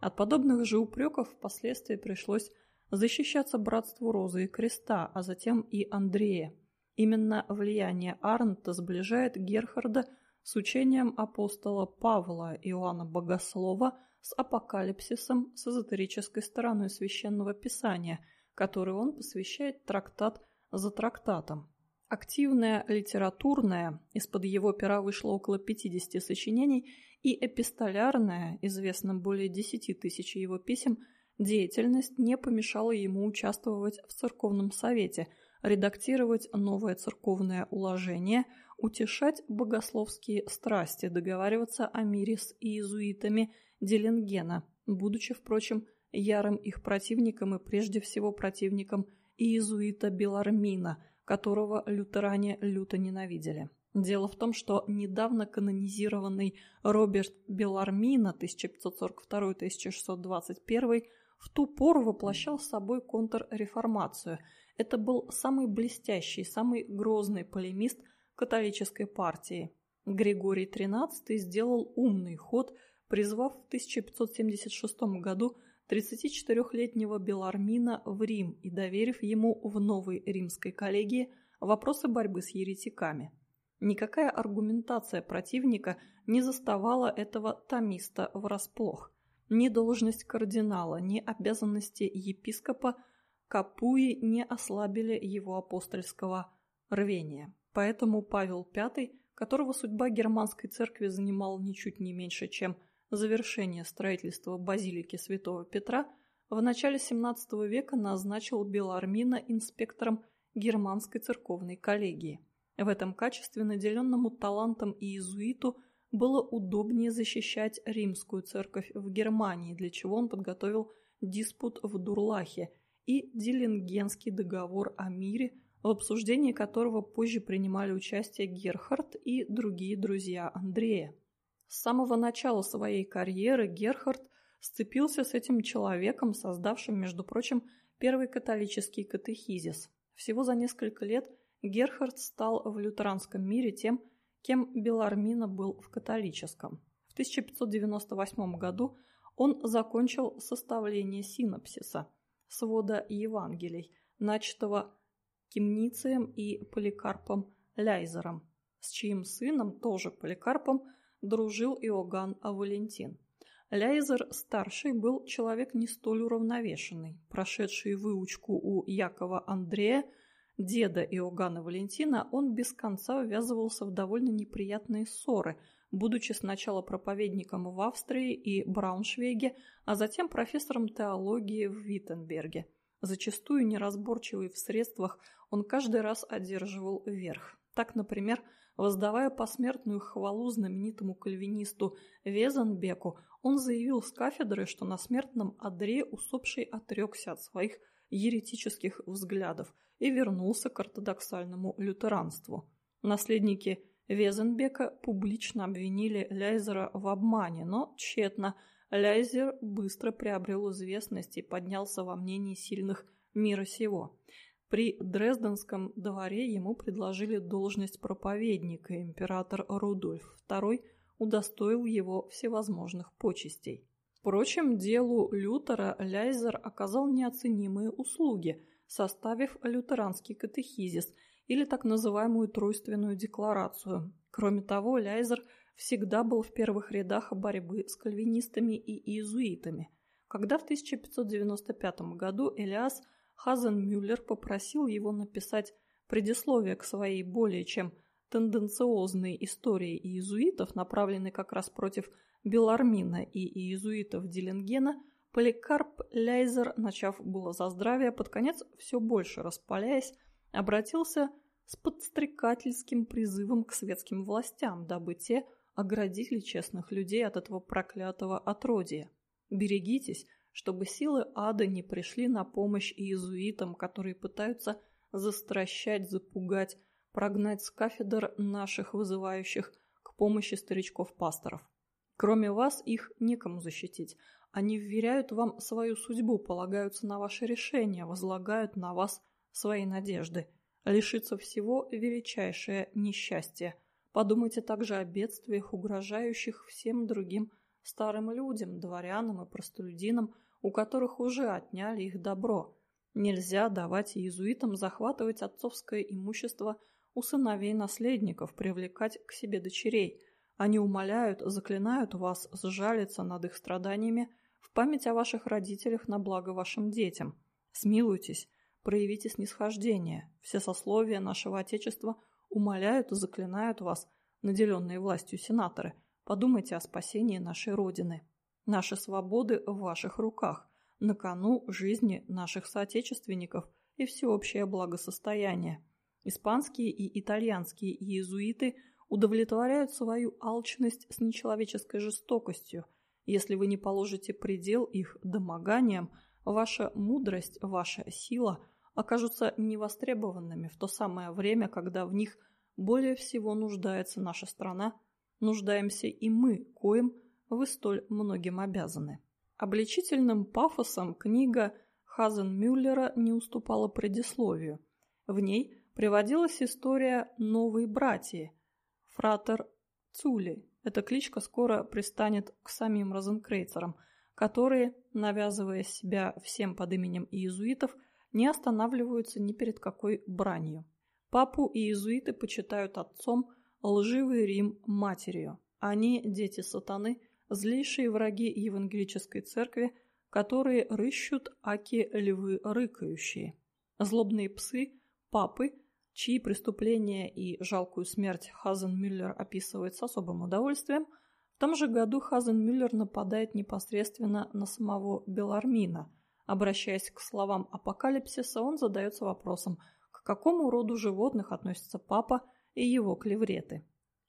От подобных же упреков впоследствии пришлось защищаться братству Розы и Креста, а затем и Андрея. Именно влияние Арнта сближает Герхарда с учением апостола Павла Иоанна Богослова с апокалипсисом с эзотерической стороной священного писания, который он посвящает трактат за трактатом. Активная литературная, из-под его пера вышло около 50 сочинений, и эпистолярная, известно более 10 тысяч его писем, деятельность не помешала ему участвовать в церковном совете – редактировать новое церковное уложение, утешать богословские страсти, договариваться о мире с иезуитами Деленгена, будучи, впрочем, ярым их противником и прежде всего противником иезуита Белармина, которого лютеране люто ненавидели. Дело в том, что недавно канонизированный Роберт Белармина 1542-1621 в ту пору воплощал собой контрреформацию – это был самый блестящий, самый грозный полемист католической партии. Григорий XIII сделал умный ход, призвав в 1576 году 34-летнего Белармина в Рим и доверив ему в новой римской коллегии вопросы борьбы с еретиками. Никакая аргументация противника не заставала этого томиста врасплох. Ни должность кардинала, ни обязанности епископа – Капуи не ослабили его апостольского рвения. Поэтому Павел V, которого судьба германской церкви занимала ничуть не меньше, чем завершение строительства базилики святого Петра, в начале XVII века назначил Белармина инспектором германской церковной коллегии. В этом качестве наделенному талантом иезуиту было удобнее защищать римскую церковь в Германии, для чего он подготовил диспут в Дурлахе – и Диллингенский договор о мире, в обсуждении которого позже принимали участие Герхард и другие друзья Андрея. С самого начала своей карьеры Герхард сцепился с этим человеком, создавшим, между прочим, первый католический катехизис. Всего за несколько лет Герхард стал в лютеранском мире тем, кем Белармина был в католическом. В 1598 году он закончил составление синопсиса – свода Евангелий, начатого Кимницием и Поликарпом Ляйзером, с чьим сыном, тоже Поликарпом, дружил Иоганн Авалентин. Ляйзер старший был человек не столь уравновешенный, прошедший выучку у Якова Андрея, деда Иоганна Валентина, он без конца ввязывался в довольно неприятные ссоры – будучи сначала проповедником в Австрии и Брауншвейге, а затем профессором теологии в Виттенберге. Зачастую неразборчивый в средствах, он каждый раз одерживал верх. Так, например, воздавая посмертную хвалу знаменитому кальвинисту Везенбеку, он заявил с кафедры, что на смертном одре усопший отрекся от своих еретических взглядов и вернулся к ортодоксальному лютеранству. Наследники Везенбека публично обвинили Ляйзера в обмане, но тщетно. Ляйзер быстро приобрел известность и поднялся во мнении сильных мира сего. При Дрезденском дворе ему предложили должность проповедника, император Рудольф II удостоил его всевозможных почестей. Впрочем, делу Лютера Ляйзер оказал неоценимые услуги, составив лютеранский катехизис или так называемую Тройственную декларацию. Кроме того, Ляйзер всегда был в первых рядах борьбы с кальвинистами и иезуитами. Когда в 1595 году Элиас Хазенмюллер попросил его написать предисловие к своей более чем тенденциозной истории иезуитов, направленной как раз против Белармина и иезуитов Диллингена, Поликарп Ляйзер, начав было за здравие, под конец все больше распаляясь, обратился с подстрекательским призывом к светским властям, дабы те оградили честных людей от этого проклятого отродия. Берегитесь, чтобы силы ада не пришли на помощь иезуитам, которые пытаются застращать, запугать, прогнать с кафедр наших вызывающих к помощи старичков-пасторов. Кроме вас их некому защитить. Они вверяют вам свою судьбу, полагаются на ваше решение, возлагают на вас свои надежды. Лишиться всего – величайшее несчастье. Подумайте также о бедствиях, угрожающих всем другим старым людям, дворянам и простолюдинам – у которых уже отняли их добро. Нельзя давать иезуитам захватывать отцовское имущество у сыновей наследников, привлекать к себе дочерей. Они умоляют, заклинают вас сжалиться над их страданиями в память о ваших родителях на благо вашим детям. Смилуйтесь, проявите снисхождение. Все сословия нашего Отечества умоляют и заклинают вас, наделенные властью сенаторы. Подумайте о спасении нашей Родины. Наши свободы в ваших руках. На кону жизни наших соотечественников и всеобщее благосостояние. Испанские и итальянские иезуиты удовлетворяют свою алчность с нечеловеческой жестокостью. Если вы не положите предел их домоганиям, ваша мудрость, ваша сила окажутся невостребованными в то самое время, когда в них более всего нуждается наша страна, нуждаемся и мы, коим – вы столь многим обязаны. Обличительным пафосом книга Хазенмюллера не уступала предисловию. В ней приводилась история новой братьи, фратер Цули. Эта кличка скоро пристанет к самим розенкрейцерам, которые, навязывая себя всем под именем иезуитов, не останавливаются ни перед какой бранью. Папу иезуиты почитают отцом, лживый Рим – матерью. Они – дети сатаны – злейшие враги евангелической церкви, которые рыщут аки львы рыкающие. Злобные псы, папы, чьи преступления и жалкую смерть Хазенмюллер описывает с особым удовольствием, в том же году Хазенмюллер нападает непосредственно на самого Белармина. Обращаясь к словам апокалипсиса, он задается вопросом, к какому роду животных относится папа и его клевреты.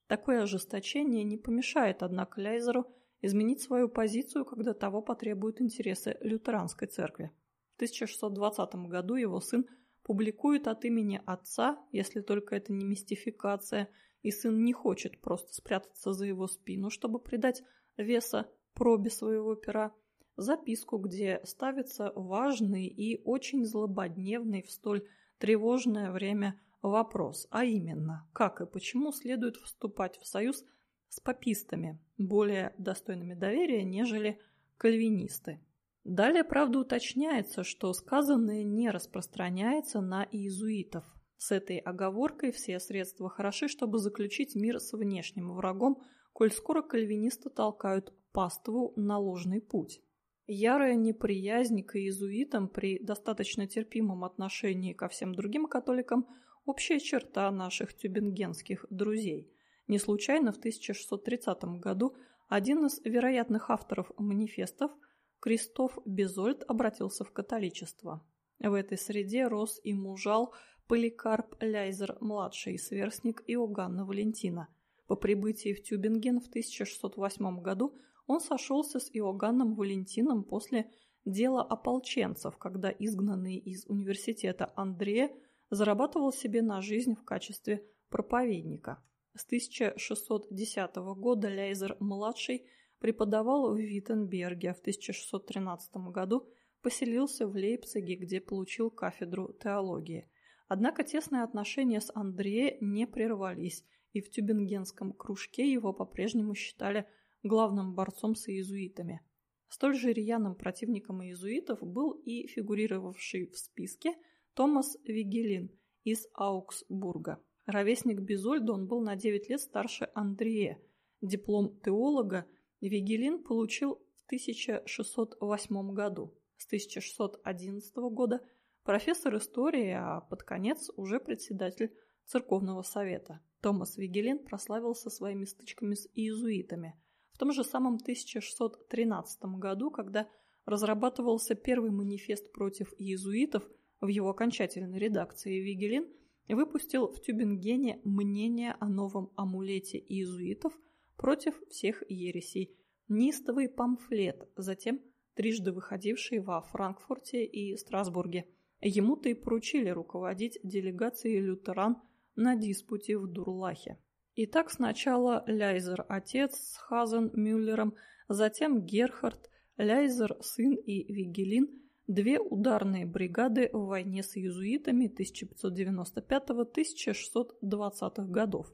Такое ожесточение не помешает, однако, Ляйзеру изменить свою позицию, когда того потребуют интересы лютеранской церкви. В 1620 году его сын публикует от имени отца, если только это не мистификация, и сын не хочет просто спрятаться за его спину, чтобы придать веса пробе своего пера, записку, где ставится важный и очень злободневный в столь тревожное время вопрос, а именно, как и почему следует вступать в союз с папистами, более достойными доверия, нежели кальвинисты. Далее, правда, уточняется, что сказанное не распространяется на иезуитов. С этой оговоркой все средства хороши, чтобы заключить мир с внешним врагом, коль скоро кальвинисты толкают паству на ложный путь. Ярая неприязнь к иезуитам при достаточно терпимом отношении ко всем другим католикам – общая черта наших тюбингенских друзей – не случайно в 1630 году один из вероятных авторов манифестов, Кристоф Безольд, обратился в католичество. В этой среде рос и мужал Поликарп Ляйзер-младший, сверстник Иоганна Валентина. По прибытии в Тюбинген в 1608 году он сошелся с Иоганном Валентином после дела ополченцев, когда изгнанный из университета Андрея зарабатывал себе на жизнь в качестве проповедника. С 1610 года Лейзер-младший преподавал в Виттенберге, а в 1613 году поселился в Лейпциге, где получил кафедру теологии. Однако тесные отношения с Андре не прервались, и в тюбингенском кружке его по-прежнему считали главным борцом с иезуитами. Столь же рьяным противником иезуитов был и фигурировавший в списке Томас Вигелин из Аугсбурга. Ровесник Бизольда он был на 9 лет старше Андрея. Диплом теолога Вигелин получил в 1608 году. С 1611 года профессор истории, а под конец уже председатель церковного совета. Томас Вигелин прославился своими стычками с иезуитами. В том же самом 1613 году, когда разрабатывался первый манифест против иезуитов, в его окончательной редакции Вигелин выпустил в Тюбингене мнение о новом амулете иезуитов против всех ересей, неистовый памфлет, затем трижды выходивший во Франкфурте и Страсбурге. Ему-то и поручили руководить делегацией лютеран на диспуте в Дурлахе. Итак, сначала Ляйзер отец с Хазен Мюллером, затем Герхард, Ляйзер сын и Вигелин – две ударные бригады в войне с иезуитами 1595-1620 годов.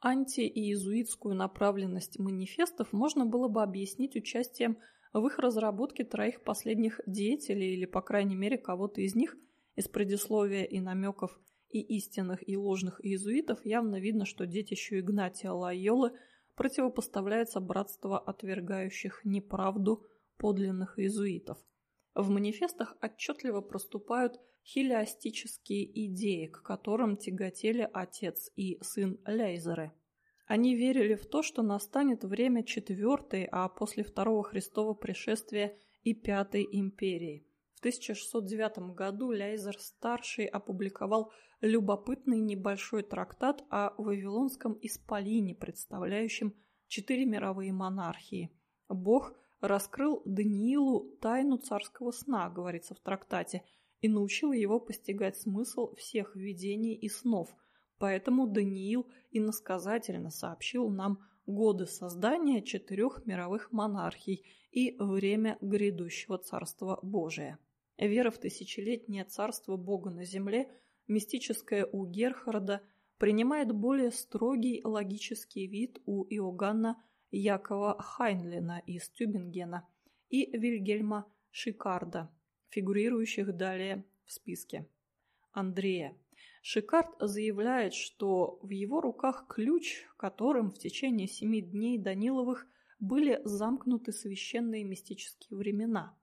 Анти-иезуитскую направленность манифестов можно было бы объяснить участием в их разработке троих последних деятелей или, по крайней мере, кого-то из них из предисловия и намеков и истинных и ложных иезуитов явно видно, что детищу Игнатия Лайолы противопоставляется братство отвергающих неправду подлинных иезуитов – в манифестах отчетливо проступают хилиастические идеи, к которым тяготели отец и сын Лейзеры. Они верили в то, что настанет время четвертой, а после второго Христова пришествия и пятой империи. В 1609 году Лейзер-старший опубликовал любопытный небольшой трактат о Вавилонском исполине, представляющем четыре мировые монархии. Бог раскрыл Даниилу тайну царского сна, говорится в трактате, и научил его постигать смысл всех видений и снов. Поэтому Даниил иносказательно сообщил нам годы создания четырех мировых монархий и время грядущего Царства Божия. Вера в тысячелетнее царство Бога на земле, мистическая у Герхарда, принимает более строгий логический вид у Иоганна Якова Хайнлина из Тюбингена и Вильгельма Шикарда, фигурирующих далее в списке. Андрея. Шикард заявляет, что в его руках ключ, которым в течение семи дней Даниловых были замкнуты священные мистические времена.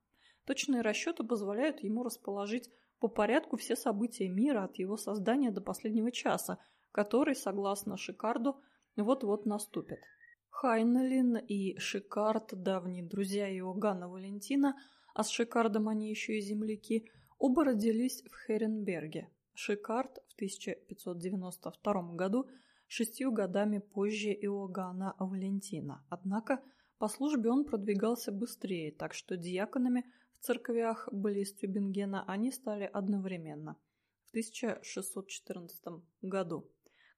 Точные расчеты позволяют ему расположить по порядку все события мира от его создания до последнего часа, который, согласно Шикарду, вот-вот наступит. Хайнелин и Шикард, давние друзья Иоганна Валентина, а с Шикардом они еще и земляки, оба родились в Херенберге. Шикард в 1592 году, шестью годами позже Иоганна Валентина. Однако по службе он продвигался быстрее, так что диаконами в церквях близ Тюбингена они стали одновременно в 1614 году.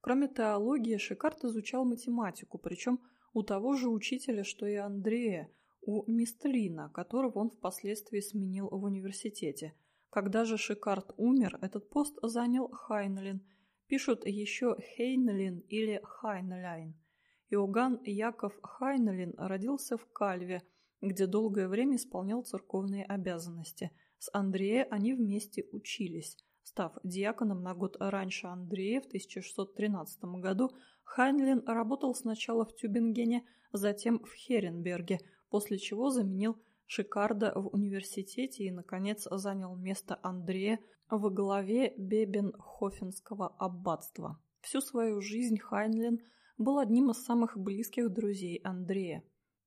Кроме теологии, Шикард изучал математику, причем у того же учителя, что и Андрея, у Мистлина, которого он впоследствии сменил в университете. Когда же Шикард умер, этот пост занял Хайнлин. Пишут еще Хейнлин или Хайнляйн. Иоганн Яков Хайнлин родился в Кальве, где долгое время исполнял церковные обязанности. С Андрея они вместе учились. Став диаконом на год раньше Андрея в 1613 году, Хайнлин работал сначала в Тюбингене, затем в Херенберге, после чего заменил Шикарда в университете и, наконец, занял место Андрея во главе Бебенхофенского аббатства. Всю свою жизнь Хайнлин был одним из самых близких друзей Андрея.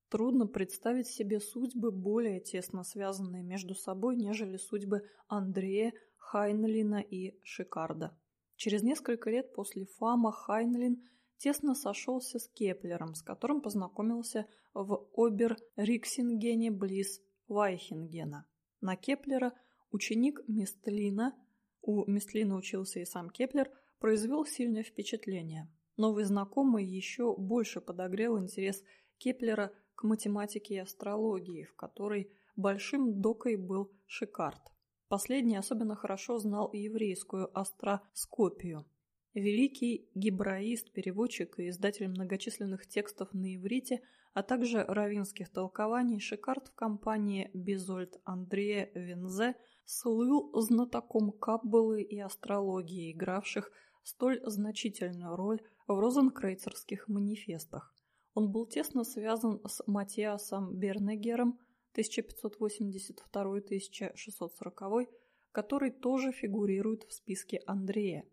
Трудно представить себе судьбы более тесно связанные между собой, нежели судьбы Андрея, Хайнлина и Шикарда. Через несколько лет после Фама Хайнлин тесно сошелся с Кеплером, с которым познакомился в Обер-Риксингене близ Вайхингена. На Кеплера ученик Местлина, у Местлина учился и сам Кеплер, произвел сильное впечатление. Новый знакомый еще больше подогрел интерес Кеплера к математике и астрологии, в которой большим докой был Шикард. Последний особенно хорошо знал еврейскую астроскопию. Великий гебраист, переводчик и издатель многочисленных текстов на иврите, а также равинских толкований, Шикард в компании Безольд Андрея Вензе слыл знатоком каббалы и астрологии, игравших столь значительную роль в розенкрейцерских манифестах. Он был тесно связан с Матиасом Бернегером 1582-1640, который тоже фигурирует в списке Андрея.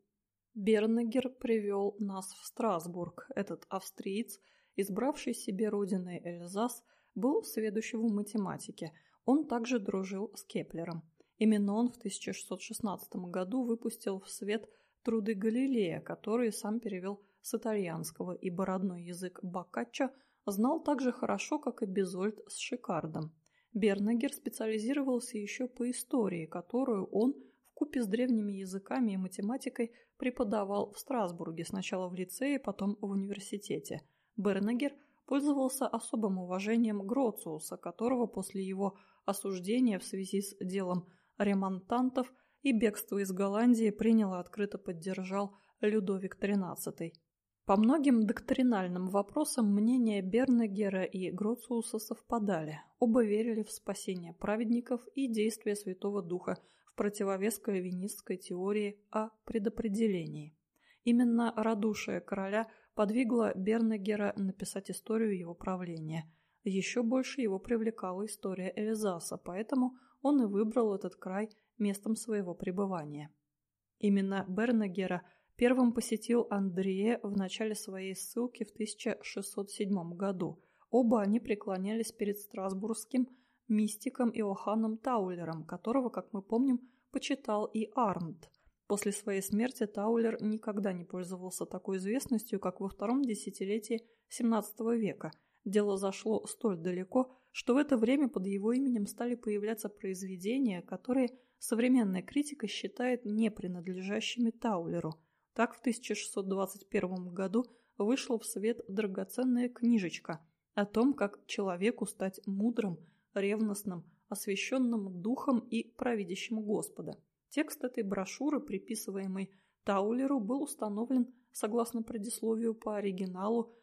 Бернегер привел нас в Страсбург. Этот австриец, избравший себе родиной Эльзас, был сведущим в математике. Он также дружил с Кеплером. Именно он в 1616 году выпустил в свет труды Галилея, которые сам перевел с итальянского, ибо родной язык Боккаччо знал так же хорошо, как и Безольд с Шикардом. Бернегер специализировался еще по истории, которую он вкупе с древними языками и математикой преподавал в Страсбурге, сначала в лицее, потом в университете. Бернегер пользовался особым уважением Гроциуса, которого после его осуждения в связи с делом ремонтантов и бегства из Голландии принял и открыто поддержал Людовик XIII. По многим доктринальным вопросам мнения Бернегера и Гроциуса совпадали. Оба верили в спасение праведников и действия Святого Духа в противовес кальвинистской теории о предопределении. Именно радушие короля подвигло Бернегера написать историю его правления. Еще больше его привлекала история Эльзаса, поэтому он и выбрал этот край местом своего пребывания. Именно Бернегера – Первым посетил Андрея в начале своей ссылки в 1607 году. Оба они преклонялись перед страсбургским мистиком Иоханном Таулером, которого, как мы помним, почитал и Арнт. После своей смерти Таулер никогда не пользовался такой известностью, как во втором десятилетии XVII века. Дело зашло столь далеко, что в это время под его именем стали появляться произведения, которые современная критика считает не принадлежащими Таулеру – так в 1621 году вышла в свет драгоценная книжечка о том, как человеку стать мудрым, ревностным, освященным духом и провидящим Господа. Текст этой брошюры, приписываемый Таулеру, был установлен согласно предисловию по оригиналу,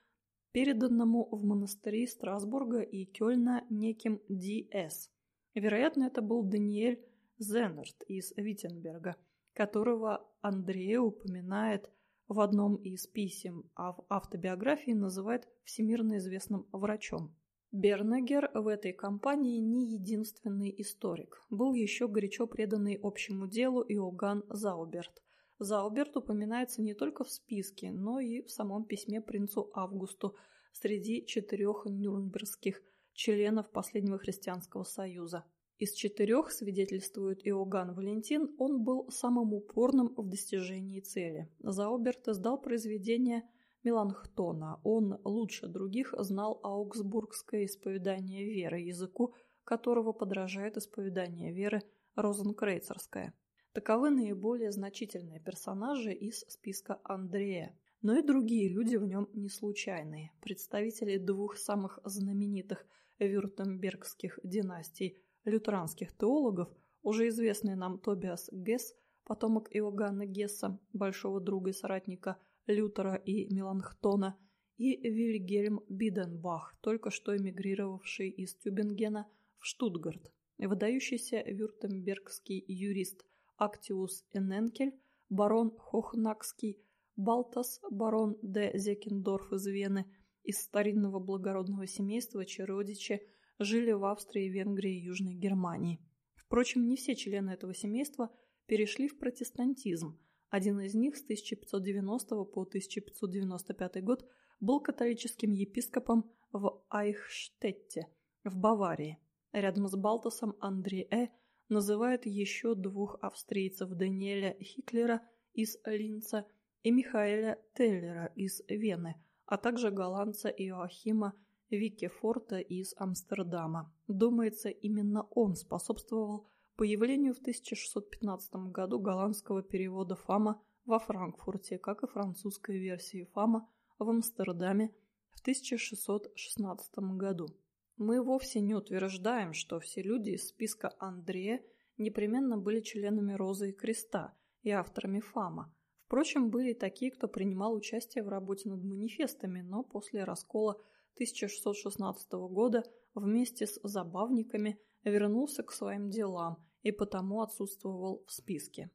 переданному в монастыри Страсбурга и Кёльна неким Ди.С. Вероятно, это был Даниэль Зеннерт из Виттенберга – которого Андрея упоминает в одном из писем, а в автобиографии называет всемирно известным врачом. Бернегер в этой компании не единственный историк. Был еще горячо преданный общему делу Иоганн Зауберт. Зауберт упоминается не только в списке, но и в самом письме принцу Августу среди четырех нюрнбергских членов последнего христианского союза. Из четырех, свидетельствует Иоганн Валентин, он был самым упорным в достижении цели. Зауберт издал произведение Меланхтона. Он лучше других знал аугсбургское исповедание веры, языку которого подражает исповедание веры розенкрейцерское. Таковы наиболее значительные персонажи из списка Андрея. Но и другие люди в нем не случайные. Представители двух самых знаменитых вюртембергских династий – лютеранских теологов, уже известный нам Тобиас Гесс, потомок Иоганна Гесса, большого друга и соратника Лютера и Меланхтона, и Вильгельм Биденбах, только что эмигрировавший из Тюбингена в Штутгарт, выдающийся вюртембергский юрист Актиус Эненкель, барон Хохнакский, Балтас, барон де Зекендорф из Вены, из старинного благородного семейства, чьи родичи – жили в Австрии, Венгрии и Южной Германии. Впрочем, не все члены этого семейства перешли в протестантизм. Один из них с 1590 по 1595 год был католическим епископом в Айхштетте, в Баварии. Рядом с Балтасом Андрее называют еще двух австрийцев Даниэля Хитлера из Линца и Михаэля Теллера из Вены, а также голландца Иоахима Вики Форта из Амстердама. Думается, именно он способствовал появлению в 1615 году голландского перевода Фама во Франкфурте, как и французской версии Фама в Амстердаме в 1616 году. Мы вовсе не утверждаем, что все люди из списка Андрея непременно были членами Розы и Креста и авторами ФАМа. Впрочем, были такие, кто принимал участие в работе над манифестами, но после раскола 1616 года вместе с забавниками вернулся к своим делам и потому отсутствовал в списке.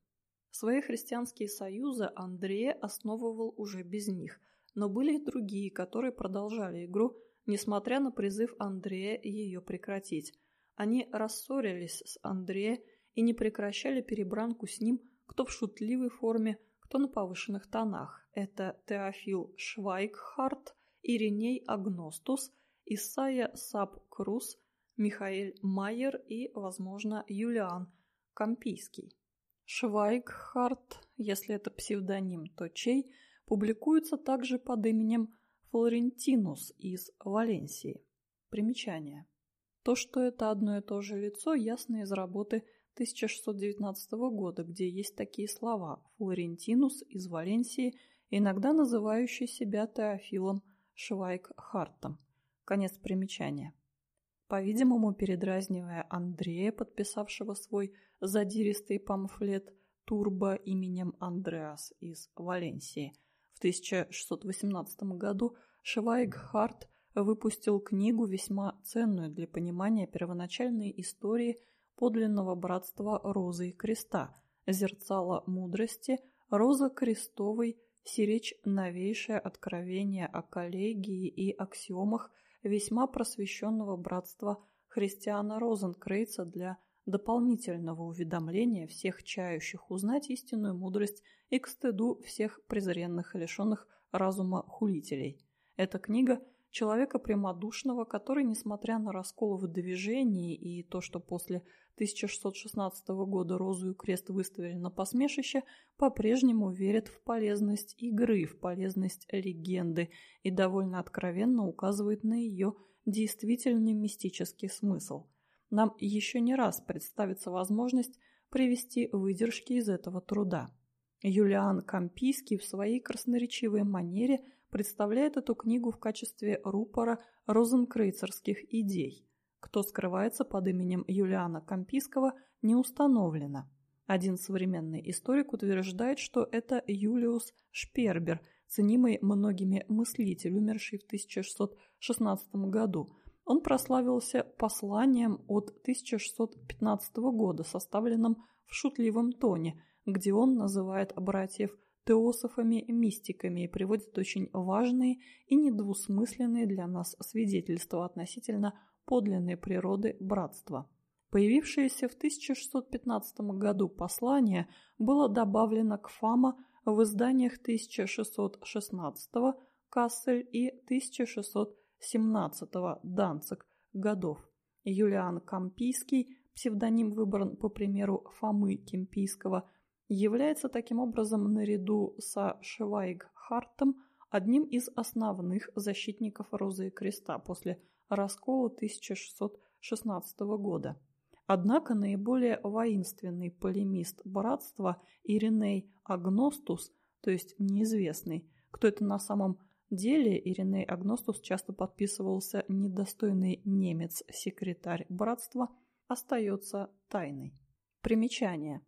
Свои христианские союзы Андрея основывал уже без них, но были и другие, которые продолжали игру, несмотря на призыв Андрея ее прекратить. Они рассорились с Андреем и не прекращали перебранку с ним кто в шутливой форме, кто на повышенных тонах. Это Теофил Швайгхарт, Ириней Агностус, Исайя Саб-Крус, Михаэль Майер и, возможно, Юлиан Кампийский. Швайгхарт, если это псевдоним, то чей, публикуется также под именем Флорентинус из Валенсии. Примечание. То, что это одно и то же лицо, ясно из работы 1619 года, где есть такие слова «Флорентинус из Валенсии», иногда называющий себя Теофилом Швайкхартом. Конец примечания. По-видимому, передразнивая Андрея, подписавшего свой задиристый памфлет «Турбо» именем Андреас из Валенсии. В 1618 году Швайгхарт выпустил книгу, весьма ценную для понимания первоначальной истории – подлинного братства Розы и Креста, зерцало мудрости, Роза Крестовой, сиречь новейшее откровение о коллегии и аксиомах весьма просвещенного братства христиана Розенкрейца для дополнительного уведомления всех чающих узнать истинную мудрость и к стыду всех презренных и лишенных разума хулителей. Эта книга – человека прямодушного, который, несмотря на раскол в движении и то, что после 1616 года Розу и Крест выставили на посмешище, по-прежнему верит в полезность игры, в полезность легенды и довольно откровенно указывает на ее действительный мистический смысл. Нам еще не раз представится возможность привести выдержки из этого труда. Юлиан Кампийский в своей красноречивой манере представляет эту книгу в качестве рупора розенкрейцерских идей – кто скрывается под именем Юлиана Кампийского, не установлено. Один современный историк утверждает, что это Юлиус Шпербер, ценимый многими мыслитель, умерший в 1616 году. Он прославился посланием от 1615 года, составленным в шутливом тоне, где он называет братьев теософами-мистиками и приводит очень важные и недвусмысленные для нас свидетельства относительно подлинной природы братства. Появившееся в 1615 году послание было добавлено к Фама в изданиях 1616 Кассель и 1617 Данцик годов. Юлиан Кампийский, псевдоним выбран по примеру Фомы Кемпийского, является таким образом наряду со Швайгхартом одним из основных защитников Розы и Креста после раскола 1616 года. Однако наиболее воинственный полемист братства Ириней Агностус, то есть неизвестный, кто это на самом деле, Ириней Агностус часто подписывался недостойный немец-секретарь братства, остается тайной. Примечание.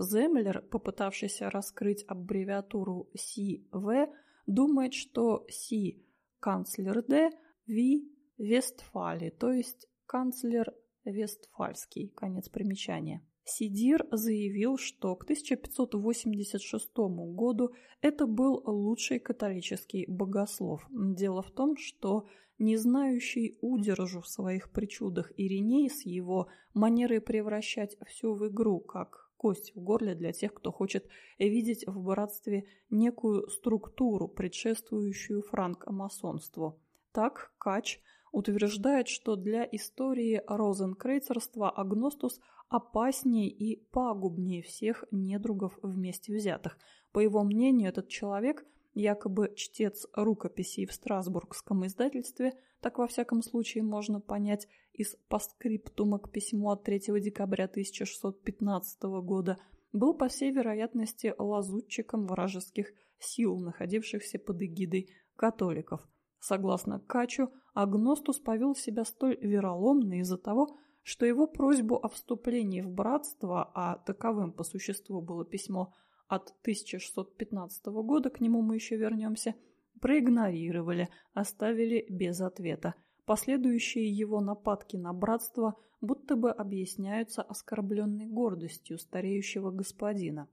Землер, попытавшийся раскрыть аббревиатуру СИВ, думает, что Си – канцлер Д, Ви Вестфалии, то есть канцлер Вестфальский. Конец примечания. Сидир заявил, что к 1586 году это был лучший католический богослов. Дело в том, что не знающий удержу в своих причудах Ириней с его манерой превращать все в игру, как кость в горле для тех, кто хочет видеть в братстве некую структуру, предшествующую франкомасонству. Так Кач – утверждает, что для истории розенкрейцерства Агностус опаснее и пагубнее всех недругов вместе взятых. По его мнению, этот человек, якобы чтец рукописей в Страсбургском издательстве, так во всяком случае можно понять из постскриптума к письму от 3 декабря 1615 года, был по всей вероятности лазутчиком вражеских сил, находившихся под эгидой католиков – Согласно Качу, Агностус повел себя столь вероломно из-за того, что его просьбу о вступлении в братство, а таковым по существу было письмо от 1615 года, к нему мы еще вернемся, проигнорировали, оставили без ответа. Последующие его нападки на братство будто бы объясняются оскорбленной гордостью стареющего господина.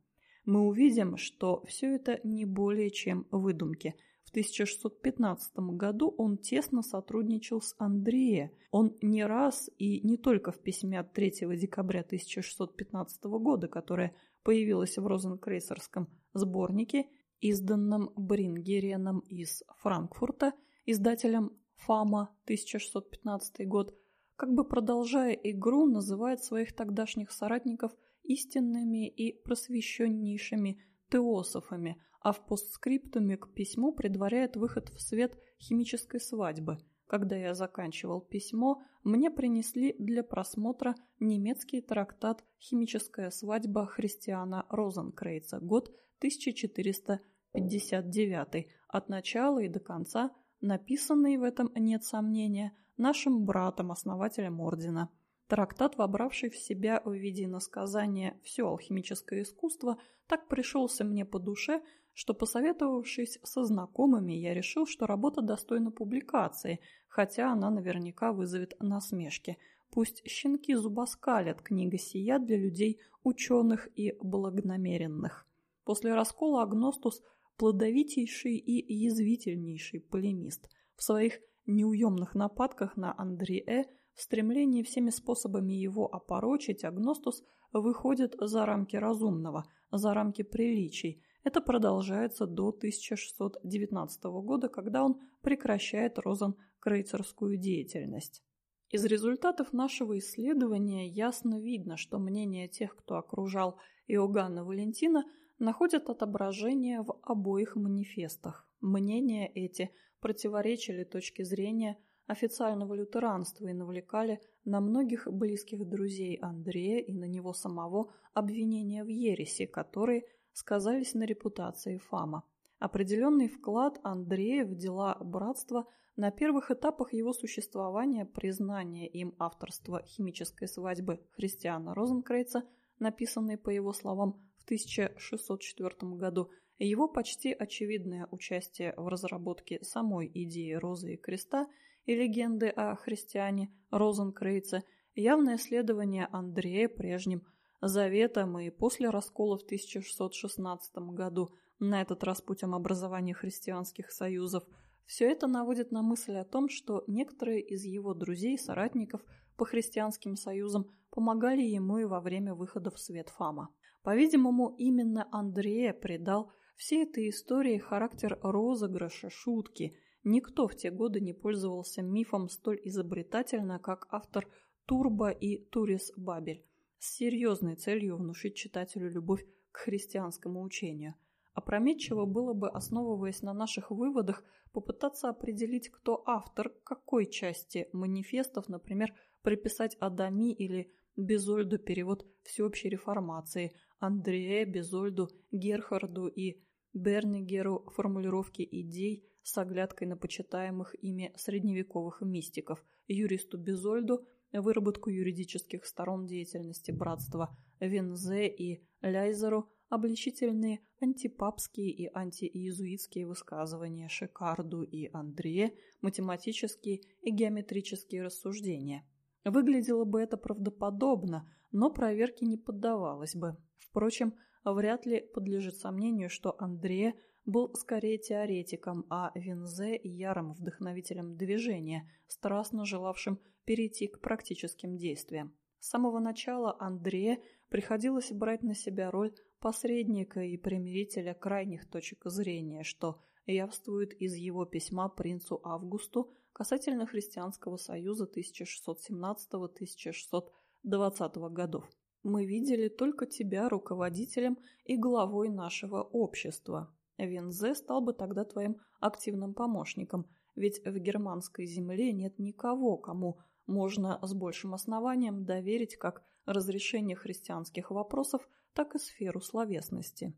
Мы увидим, что все это не более чем выдумки – в 1615 году он тесно сотрудничал с Андреа. Он не раз и не только в письме от 3 декабря 1615 года, которое появилось в Розенкрейсерском сборнике, изданном Брингереном из Франкфурта, издателем Фама 1615 год, как бы продолжая игру, называет своих тогдашних соратников истинными и просвещеннейшими теософами, а в постскриптуме к письму предваряет выход в свет химической свадьбы. Когда я заканчивал письмо, мне принесли для просмотра немецкий трактат «Химическая свадьба Христиана Розенкрейца», год 1459, от начала и до конца, написанный в этом, нет сомнения, нашим братом, основателем ордена. Трактат, вобравший в себя в виде иносказания все алхимическое искусство, так пришелся мне по душе, что, посоветовавшись со знакомыми, я решил, что работа достойна публикации, хотя она наверняка вызовет насмешки. Пусть щенки зубоскалят, книга сия для людей ученых и благонамеренных. После раскола Агностус – плодовитейший и язвительнейший полемист. В своих неуемных нападках на Андреэ – в стремлении всеми способами его опорочить Агностус выходит за рамки разумного, за рамки приличий. Это продолжается до 1619 года, когда он прекращает розенкрейцерскую деятельность. Из результатов нашего исследования ясно видно, что мнение тех, кто окружал Иоганна Валентина, находят отображение в обоих манифестах. Мнения эти противоречили точке зрения официального лютеранства и навлекали на многих близких друзей Андрея и на него самого обвинения в ереси, которые сказались на репутации Фама. Определенный вклад Андрея в дела братства на первых этапах его существования признание им авторства химической свадьбы Христиана Розенкрейца, написанной, по его словам, 1604 году, и его почти очевидное участие в разработке самой идеи Розы и Креста – и легенды о христиане Розенкрейце, явное следование Андрея прежним заветом и после раскола в 1616 году, на этот раз путем образования христианских союзов, все это наводит на мысль о том, что некоторые из его друзей, соратников по христианским союзам помогали ему и во время выхода в свет Фама. По-видимому, именно Андрея придал всей этой истории характер розыгрыша, шутки – Никто в те годы не пользовался мифом столь изобретательно, как автор Турбо и Турис Бабель, с серьезной целью внушить читателю любовь к христианскому учению. Опрометчиво было бы, основываясь на наших выводах, попытаться определить, кто автор какой части манифестов, например, приписать Адами или Безольду. Перевод всеобщей реформации, Андрея, Безольду, Герхарду и Бернигеру формулировки идей, с оглядкой на почитаемых ими средневековых мистиков, юристу Безольду, выработку юридических сторон деятельности братства Вензе и Ляйзеру, обличительные антипапские и антииезуитские высказывания Шикарду и Андре, математические и геометрические рассуждения. Выглядело бы это правдоподобно, но проверке не поддавалось бы. Впрочем, вряд ли подлежит сомнению, что Андре был скорее теоретиком, а Винзе – ярым вдохновителем движения, страстно желавшим перейти к практическим действиям. С самого начала Андрея приходилось брать на себя роль посредника и примирителя крайних точек зрения, что явствует из его письма принцу Августу касательно Христианского союза 1617-1620 годов. «Мы видели только тебя руководителем и главой нашего общества, Вензе стал бы тогда твоим активным помощником, ведь в германской земле нет никого, кому можно с большим основанием доверить как разрешение христианских вопросов, так и сферу словесности.